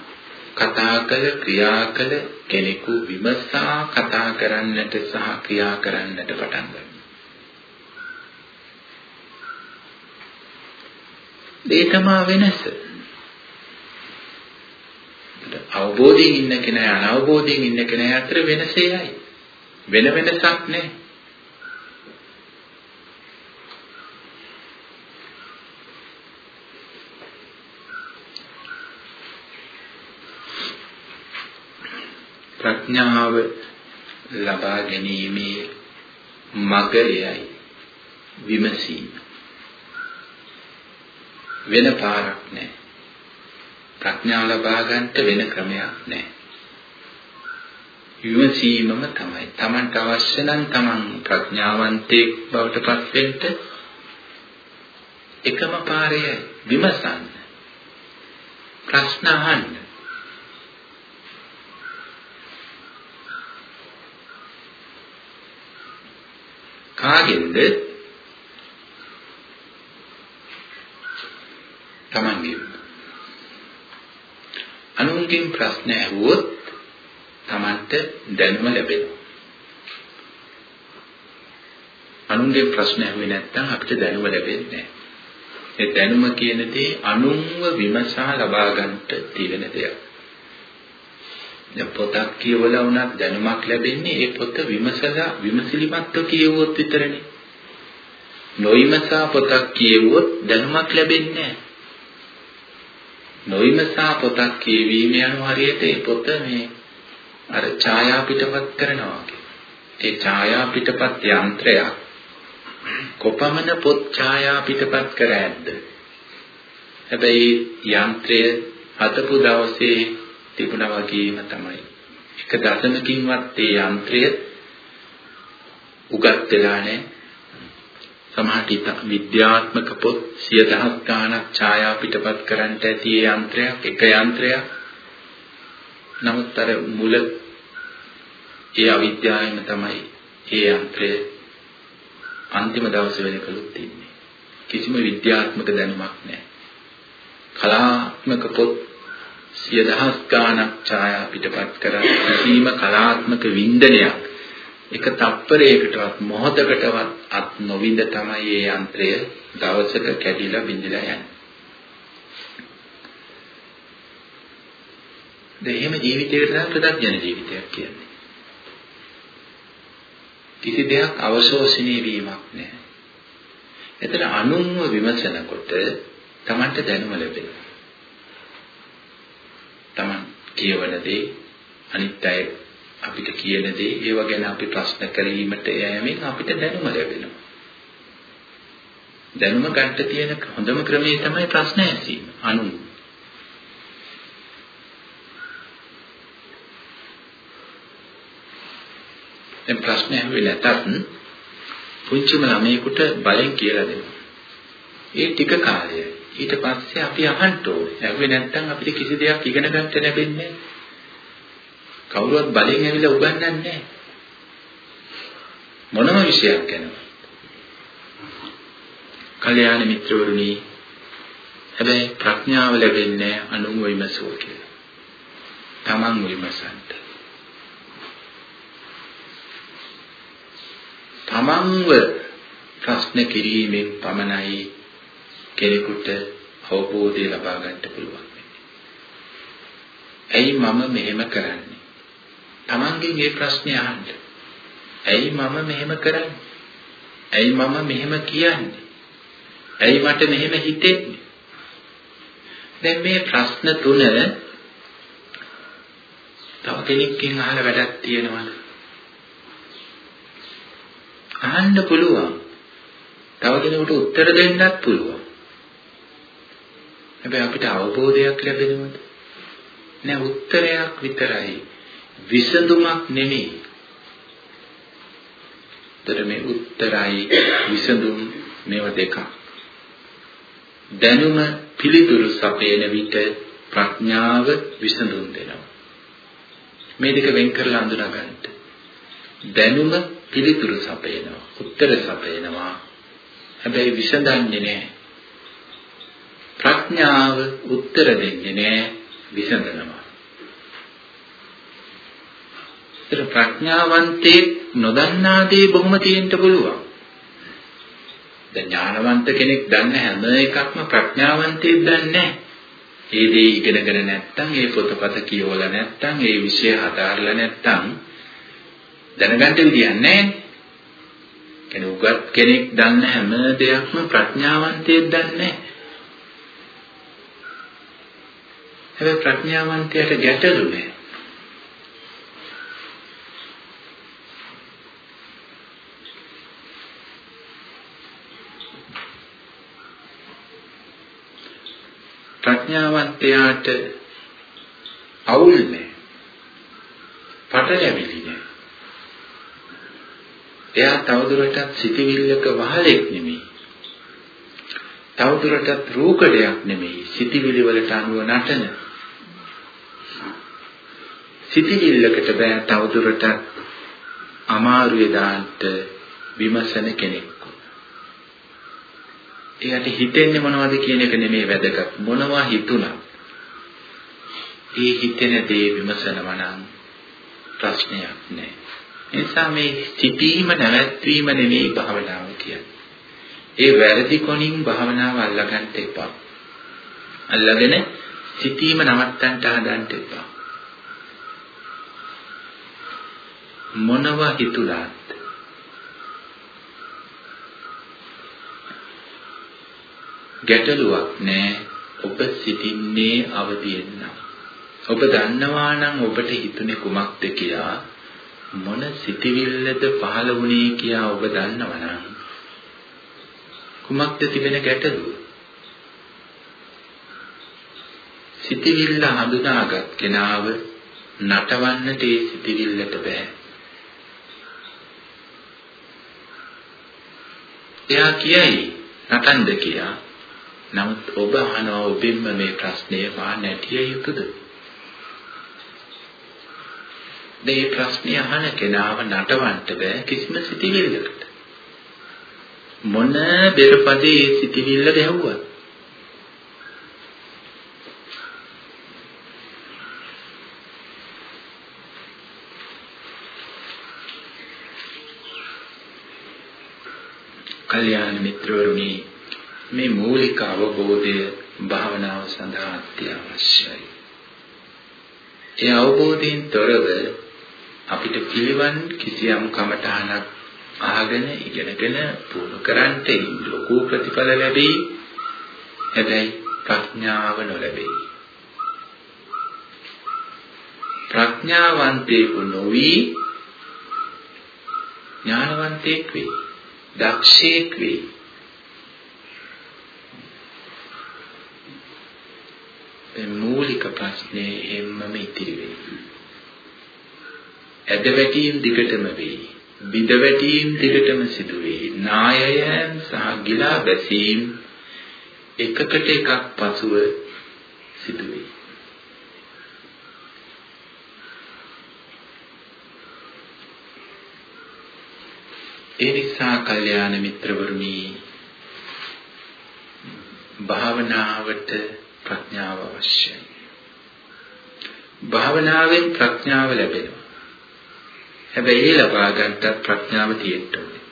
Speaker 1: කතා කළ ක්‍රියා කළ කෙනෙකු විමසා කතා කරන්නට සහ ක්‍රියා කරන්නට පටන් ගන්නවා. ඒ තමා වෙනස. අවබෝධයෙන් ඉන්න කෙනා අනවබෝධයෙන් ඉන්න කෙනා අතර වෙනසෙයි. වෙන වෙනසක් නැහැ. ප්‍රඥාව ලබා ගැනීමේ මගයයි විමසීම වෙන පාරක් නැහැ ප්‍රඥාව ලබා ගන්නට වෙන ක්‍රමයක් නැහැ විමසීමම තමයි Tamanට අවශ්‍ය නම් Taman ප්‍රඥාවන්තයෙක් බවට පත් වෙන්න එකම පාරයයි විමසන්න ප්‍රශ්න අහන්න කාගෙන්ද? තමන්ගෙන්. අනුන්ගෙන් ප්‍රශ්න ඇහුවොත් තමන්ට දැනුම ලැබෙනවා. අනුන්ගේ ප්‍රශ්න ඇහුවේ නැත්නම් අපිට දැනුම ලැබෙන්නේ නැහැ. ඒ දැනුම කියන දේ අනුන්ව විමසා ලබා ගන්නට තියෙන දෙයක්. දැන් පොතක් කියවලා වුණත් දැනුමක් ලැබෙන්නේ ඒ පොත විමසලා විමසිලිමත්ව කියවුවොත් විතරනේ. නොවිමසා පොතක් කියවුවොත් දැනුමක් ලැබෙන්නේ නැහැ. නොවිමසා පොතක් කියවීම යන හරියට ඒ පොත මේ අර ඡායා පිටපත් කරනවා වගේ. ඒ ඡායා පිටපත් යන්ත්‍රයක් කොපමණ පොත් ඡායා පිටපත් කර ඇද්ද? හැබැයි යන්ත්‍රය හදපු දවසේ තිබුණා වගේම තමයි. එක දශමකින්වත් ඒ යන්ත්‍රය උගත් වෙලා නැහැ. සමහරට විද්‍යාත්මක පොත් සිය දහස් ගාණක් ඡායා පිටපත් කරන්නට ඇති ඒ යන්ත්‍රයක් එක යන්ත්‍රයක්. නමුත් අර මුල ඒ අවිද්‍යාවෙම තමයි ඒ යන්ත්‍රය අන්තිම දවස වෙනකලුත් ඉන්නේ. කිසිම විද්‍යාත්මක දැනුමක් නැහැ. කලාත්මක පොත් සිය දහස් ගාණක් ඡායා පිටපත් කරලා කිසිම කලාත්මක වින්දනයක් එක තප්පරයකටවත් මොහොතකටවත් අත් නොවිඳ තමයි මේ යන්ත්‍රය දවසක කැඩිලා බිඳිලා යන්නේ. දෙහිම ජීවිතයකට නම් ප්‍රදඥ ජීවිතයක් කියන්නේ. කිසි දෙයක් අවශෝෂණීය වීමක් නැහැ. එතන අනුන්ව විමසනකොට Tamanට දැනුම ලැබෙනවා. Taman කියවන දේ අනිත් අය අපිට කියන දේ ඒව ගැන අපි ප්‍රශ්න කිරීමට යෑමෙන් අපිට දැනුම ලැබෙනවා. දැනුම ගන්න තියෙන හොඳම ක්‍රමය තමයි ප්‍රශ්න ඇසීම. අනුන් දැන් ප්‍රශ්න ඇහුවේ නැතත් පුංචිම ළමයෙකුට බලෙන් කියලා දෙනවා. ඒ ටික කාලය ඊට පස්සේ අපි අහන්න ඕනේ. ඇහුවේ නැත්නම් අපිට කිසි දෙයක් ඉගෙන ගන්න ලැබෙන්නේ කවුරුවත් බලෙන් ඇවිල්ලා උගන්වන්නේ නැහැ. මොනම විෂයක් ගැනවත්. කල්යාණ මිත්‍රවරුනි හැබැයි ප්‍රඥාව ලැබෙන්නේ අනුන් විමසුව කියලා. තමන් විමසන්න. තමන්ව ප්‍රශ්න කිරීමෙන් පමණයි කෙනෙකුට අවබෝධය ලබා ගන්නට පුළුවන්. ඇයි මම මෙහෙම කරන්නේ? තමන්ගෙන් මේ ප්‍රශ්නේ අහන්න. ඇයි මම මෙහෙම කරන්නේ? ඇයි මම මෙහෙම කියන්නේ? ඇයි මට මෙහෙම හිතෙන්නේ? දැන් මේ ප්‍රශ්න තුන තව කෙනෙක්ගෙන් අහලා වැඩක් තියෙනවද? අහන්න පුළුවන්. තව කෙනෙකුට උත්තර දෙන්නත් පුළුවන්. හැබැයි අපිට අවබෝධයක් ලැබෙනවද? නෑ උත්තරයක් විතරයි. විසඳුමක් නෙමෙයි. ତර මේ උත්තරයි විසඳුම් මේව දෙකක්. දැනුම පිළිතුරු සපයන විට ප්‍රඥාව විසඳුම් දෙනවා. මේ දෙක වෙන් කරලා අඳුනා ගන්න. දැනුම පිළිතුරු සපයනවා, උත්තර සපයනවා. හැබැයි විසඳන්නේ නැහැ. ප්‍රඥාව උත්තර දෙන්නේ නැහැ, විසඳනවා. ඒතර ප්‍රඥාවන්තේ නොදන්නා දේ බොහොම තියෙන්න පුළුවන්. දැන් ඥානවන්ත කෙනෙක් දන්න හැම එකක්ම ප්‍රඥාවන්තයෙක් දන්නේ නැහැ. ඒ දේ ඉගෙනගෙන නැත්තම්, ඒ පොතපත කියවලා නැත්තම්, ඒ විෂය හදාarලා නැත්තම් දැනගන්න විදියක් නැහැ. කෙනෙක් උගත් කෙනෙක් දන්න හැම දෙයක්ම ප්‍රඥාවන්තයෙක් දන්නේ නැහැ. හැබැයි ප්‍රඥාවන්තයාට ගැටලු නැහැ. ප්‍රඥාවන්තයාට අවුල් නැහැ. පටලැවිලි නැහැ. එයා තවදුරටත් සිටිවිල්ලක වහලෙක් නෙමෙයි. තවදුරටත් රූකඩයක් නෙමෙයි. සිටිවිලි වලට අනුව නටන. සිටිවිල්ලකට බෑ තවදුරටත් අමාරුවේ දාන්න විමසන කෙනෙක්. එයාට හිතෙන්නේ මොනවද කියන එක නෙමෙයි වැදගත්. මොනවා හිතුණා. ඒ හිතෙන දේ විමසනවා නම් ප්‍රශ්නයක් නෑ. නිසා මේ සිටීම නැවැත්වීම නෙමෙයි භාවනාව කියන්නේ. ඒ වැරදි කොනින් භාවනාව අල්ලගන්න එපා. අල්ලගෙන සිටීම නවත්තන්න හදන්න එපා. මොනවා හිතුණාත් ගැටලුවක් නෑ. ඔබ සිටින්නේ අවදියෙන් නම් ඔබ දන්නවා නම් ඔබට හිතුනේ කුමක්ද කියලා. මොන සිටිවිල්ලද පහළ වුණේ කියා ඔබ දන්නවා නම් කුමක්ද තිබෙන ගැටලුව? සිටිවිල්ල හඳුනාගත් කෙනාව නටවන්නට ඒ සිටිවිල්ලට බෑ. එයා කියයි නටන්න කියලා. නමුත් ඔබ අහනවා ඔබෙන්ම මේ ප්‍රශ්නය මා නැටිය යුතුද? මේ ප්‍රශ්නය අහන කෙනාව නටවන්න බෑ කිසිම සිතිවිල්ලකට. මොන බෙරපදේ සිතිවිල්ල ගැහුවත් කල්යාණ මිත්‍රවරුනි මේ මූලික අවබෝධය භාවනාව සඳහා අත්‍යවශ්‍යයි. ඒ අවබෝධයෙන් තොරව අපිට පිළිවන් කිසියම් කමඨහනක් අහගෙන ඉගෙනගෙන පුහුණු කරන්ට ලොකු ප්‍රතිඵල ලැබෙයි. හැබැයි ප්‍රඥාව නොලැබෙයි. ප්‍රඥාවන්තයෙකු නොවි ඥානවන්තයෙක් වෙයි. දක්ෂයෙක් වෙයි. මූලික ප්‍රශ්නේ හැමම ඉතිරි වෙයි. ඇද වැටීම් දිගටම වෙයි. බිඳ වැටීම් දිගටම සිදු වෙයි. නායයන් සහ ගිලා බැසීම් එකකට එකක් පසුව සිදු වෙයි. ඒ නිසා කල්යාණ මිත්‍රවරුනි භාවනාවට ප්‍රඥාව අවශ්‍යයි. භාවනාවෙන් ප්‍රඥාව ලැබෙනවා. හැබැයි ඒ ලබා ගන්නට ප්‍රඥාව තියෙන්න ඕනේ.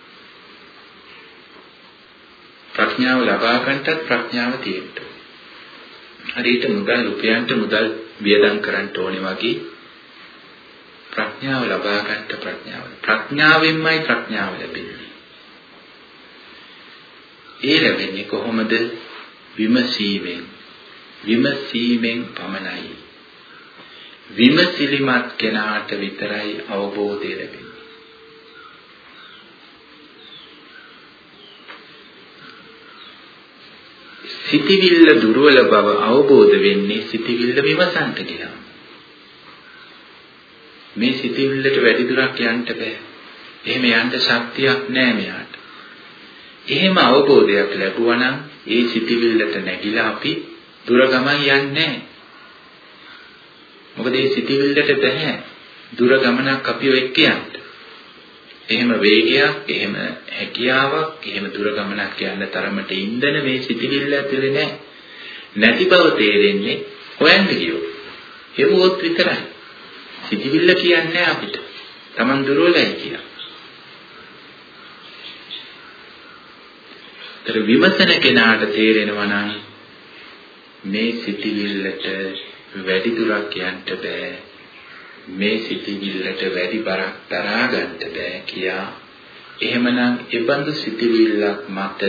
Speaker 1: ප්‍රඥාව ලබා ගන්නට ප්‍රඥාව තියෙන්න ඕනේ. හරියට මුදල් රුපියන්ට මුදල් වියදම් කරන්න ඕනේ වගේ ප්‍රඥාව ලබා ගන්නට ප්‍රඥාව. ප්‍රඥාවෙන්මයි ප්‍රඥාව ලැබෙන්නේ. ඒ ලැබෙන්නේ කොහොමද? විමසීමෙන්. විමසීමෙන් පමණයි. විමසිලිමත් කෙනාට විතරයි අවබෝධය ලැබෙන්නේ. සිතිවිල්ල දුර්වල බව අවබෝධ වෙන්නේ සිතිවිල්ල විමසන්ට කියලා. මේ සිතිවිල්ලට වැඩි දුරක් යන්න බෑ. එහෙම යන්න ශක්තියක් නෑ මෙයාට. එහෙම අවබෝධයක් ලැබුවා නම් ඒ සිතිවිල්ලට නැగిලා අපි දුර ගමන් යන්නේ මොකද මේ සිතිවිල්ලට බෑ දුර ගමනක් අපිව එක්ක යන්න. එහෙම වේගයක්, එහෙම හැකියාවක්, එහෙම දුර ගමනක් යන්න තරමට ඉන්ධන මේ සිතිවිල්ල ඇතුලේ නෑ. නැති බව තේරෙන්නේ හොයන්න ගියොත්. හෙව්වොත් විතරයි. සිතිවිල්ල කියන්නේ අපිට. Taman දුර්වලයි කියලා. ඒතර විමසන කෙනාට තේරෙනවා නම් මේ සිතිවිල්ලට වැඩි දුරක් යන්න බෑ. මේ සිතිවිල්ලට වැඩි බරක් දරා ගන්න බෑ කියා. එහෙමනම් ඒබඳු සිතිවිල්ලක් මත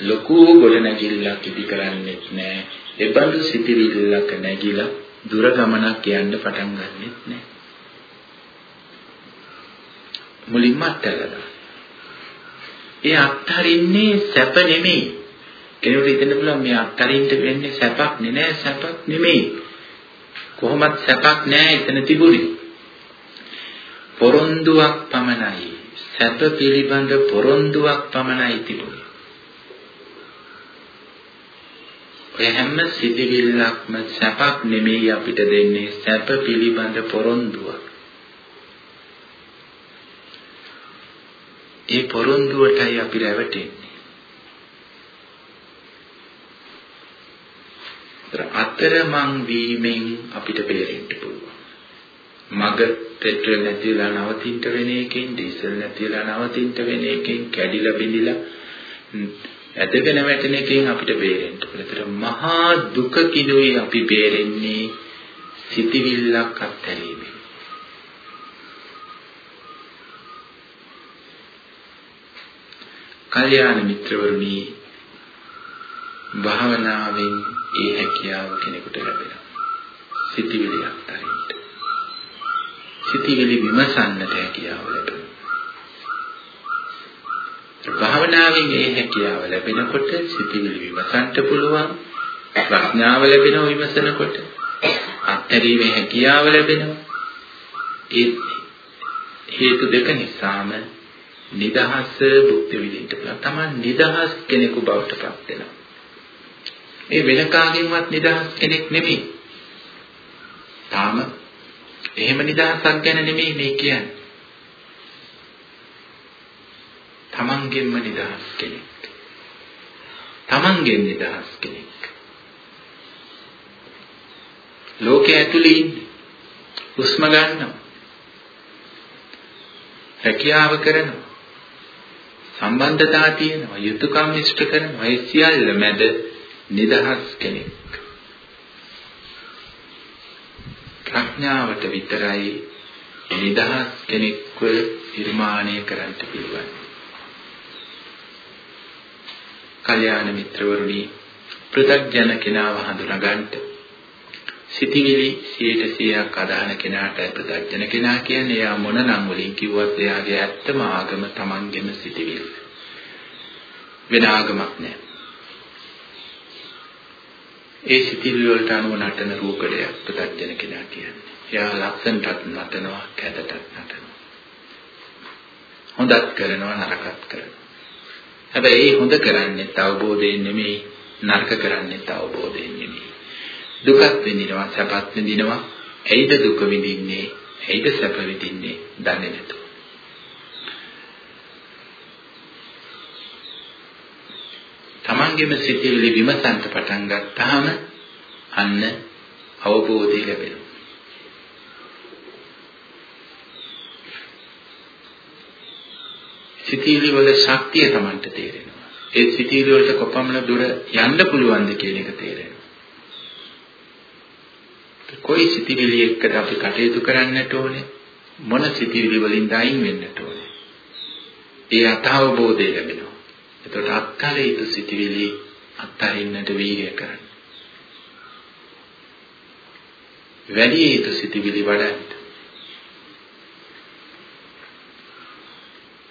Speaker 1: ලොකු ගොඩනැගිල්ලක් ඉදි කරන්නේත් නෑ. ඒබඳු සිතිවිල්ලක නැගිලා දුර ගමනක් යන්න පටන් ගන්නෙත් නෑ. මුලින්ම අත්හැරලා. ඒ අත්හරින්නේ සැප නෙමෙයි. කෙනෙකුට හිතන්න පුළුවන් මේ අත්හරින්න වෙන්නේ සැපක් නේ නෑ සැපක් නෙමෙයි. කොහොමත් සැපක් නෑ එතන තිබුණේ. පොරොන්දුවක් පමණයි. සැප පිළිබඳ පොරොන්දුවක් පමණයි තිබුණේ. ඔය හැම සිතිවිල්ලක්ම සැපක් නෙමෙයි අපිට දෙන්නේ සැප පිළිබඳ පොරොන්දුවක්. ඒ පොරොන්දුවටයි අපි රැවටෙන්නේ. අතරමං වීමෙන් අපිට බේරෙන්න පුළුවන්. මග පෙට්‍රල් නැතිලා නවතින්න වෙන එකෙන් ඩීසල් නැතිලා නවතින්න වෙන එකෙන් කැඩිලා බිඳිලා ඇදගෙන වැටෙන එකෙන් අපිට බේරෙන්න. ඒතර මහා දුක කිදුයි අපි බේරෙන්නේ සිටිවිල්ලක් අත්හැරීමෙන්. කල්යාණ මිත්‍රවරුනි භාවනාවෙන් ඒ හැකියාව කෙනෙකුට ලැබෙනවා. සිටිවිලි අත්හරින්න. සිටිවිලි විමසන්නට හැකියාව ලැබෙනවා. භාවනාවෙන් ඒ හැකියාව ලැබෙනකොට සිටිවිලි විමසන්න පුළුවන්. ප්‍රඥාව ලැබෙනවා විමසනකොට. අත්හැරීමේ හැකියාව ලැබෙනවා. ඒ හේතු දෙක නිසාම නිදහස භුක්ති විඳින්න පුළුවන්. Taman නිදහස් කෙනෙකු බවට පත් වෙනවා. ඒ වෙන කාගෙන්වත් නිදහස් කෙනෙක් නෙමෙයි. තාම එහෙම නිදහසක් ගැන නෙමෙයි මේ කියන්නේ. තමන්ගෙන්ම නිදහස් කෙනෙක්. තමන්ගෙන් නිදහස් කෙනෙක්. ලෝකයේ ඇතුලේ ඉන්නේ. හුස්ම ගන්නවා. රැකියාව කරනවා. සම්බන්ධතා තියෙනවා. යුතුයකම් ඉෂ්ට කරනවා. ඒ සියල්ල මැද නිදහස් කෙනෙක්. ප්‍රඥාවට විතරයි නිදහස් කෙනෙක්ව නිර්මාණය කරන්න පුළුවන්. කල්‍යාණ මිත්‍රවරුනි පෘථග්ජන කෙනාව හඳුනාගන්න සිටිවිලි 100%ක් අදහන කෙනාට පෘථග්ජන කෙනා කියන්නේ එයා මොන නම් වලින් කිව්වත් එයාගේ ඇත්තම ආගම Tamanගෙම සිටිවිලි. වෙන ආගමක් නැහැ. ඒ සිතිවිලි වලට අනුව නටන රූකඩයක් ප්‍රත්‍යජන කෙනා කියන්නේ. එයා ලක්ෂණටත් නටනවා, කැතටත් නටනවා. හොඳත් කරනවා, නරකත් කරනවා. හැබැයි ඒ හොඳ කරන්නේ අවබෝධයෙන් නෙමෙයි, නරක කරන්නේ අවබෝධයෙන් නෙමෙයි. දුකත් විඳිනවා, සැපත් විඳිනවා. ඇයිද දුක විඳින්නේ? ඇයිද සැප විඳින්නේ? දන්නේ නැතුව. තමන්ගේම සිතිවිලි විමසන්න පටන් ගත්තාම අන්න අවබෝධය ලැබෙනවා. සිතිවිලි වල ශක්තිය තමන්ට තේරෙනවා. ඒ සිතිවිලි වලට කොපමණ දුර යන්න පුළුවන්ද කියන එක තේරෙනවා. කොයි සිතිවිලි එක්කද අපි කටයුතු කරන්නට ඕනේ? මොන සිතිවිලි වලින් දයින් වෙන්නට ඕනේ? ඒ අතවබෝධය ලැබෙනවා. එතකොට අත්කල යුතු සිටිවිලි අත්හරින්නට වීර්ය කරන්න. වැඩි යුතු සිටිවිලි වඩන්න.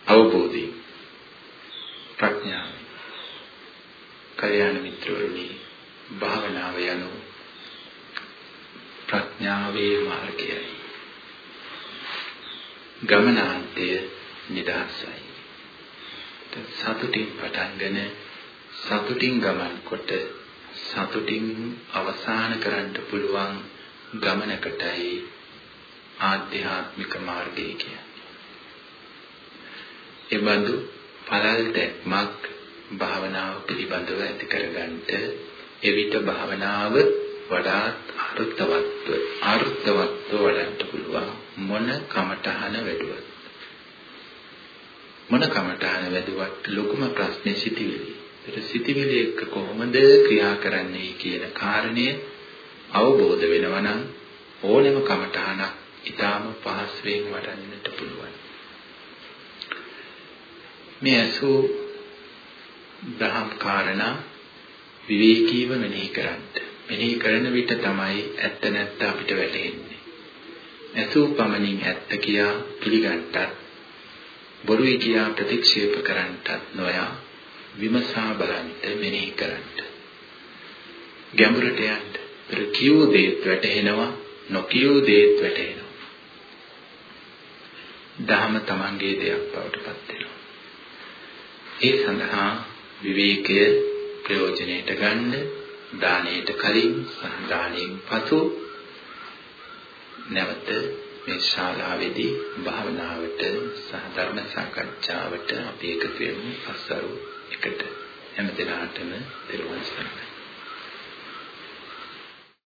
Speaker 1: අවබෝධය ප්‍රඥාව කල්‍යාණ මිත්‍රවරුනි භාවනාව යනු ප්‍රඥාවේ මාර්ගයයි ගමනාන්තය නිදහසයි සතුටින් පටන්ගෙන සතුටින් ගමන් කොට සතුටින් අවසන් කරන්න පුළුවන් ගමනකටයි ආධ්‍යාත්මික මාර්ගය කියන්නේ. ඒ බඳු පළල් දැක්මක් භාවනාව පිළිබඳව ඇති කරගන්නට එවිට භාවනාව වඩාත් අර්ථවත්ව අර්ථවත්ව වඩන්න පුළුවන් මොන කමඨහන වැඩුවත් මොන කමඨාන වැදුවත් ලොකුම ප්‍රශ්නේ සිටිවිලි. ඒක සිටිවිලි එක්ක කොහොමද ක්‍රියා කරන්නේ කියන කාරණය අවබෝධ වෙනවා නම් ඕනෑම කමඨානක් ඊටාම පහසුවෙන් වඩන්නට පුළුවන්. මේ අසු දහම් කාරණා විවේකීව මෙනෙහි කරන්න. මෙනෙහි කරන විට තමයි ඇත්ත නැත්ත අපිට වැටහෙන්නේ. ඇසූ පමණින් ඇත්ත කියා පිළිගත්තත් බොරුයි කියා ප්‍රතික්ෂේප කරන්නටත් නොයා විමසා බලන්ට මෙනෙහි කරන්නට. ගැඹුරට යන්න. පෙර කියූ දේත් වැටහෙනවා නොකියූ දේත් වැටහෙනවා. දහම තමන්ගේ දෙයක් බවට පත් වෙනවා. ඒ සඳහා විවේකය ප්‍රයෝජනයට ගන්න දානයට කලින් සහ දානයෙන් පසු නැවත මේ ශාලාවේදී භාවනාවට සහ ධර්ම සාකච්ඡාවට අපි එකතු වෙමු. අස්සරු එකට හැම දිනාටම දරුවන් සරණයි.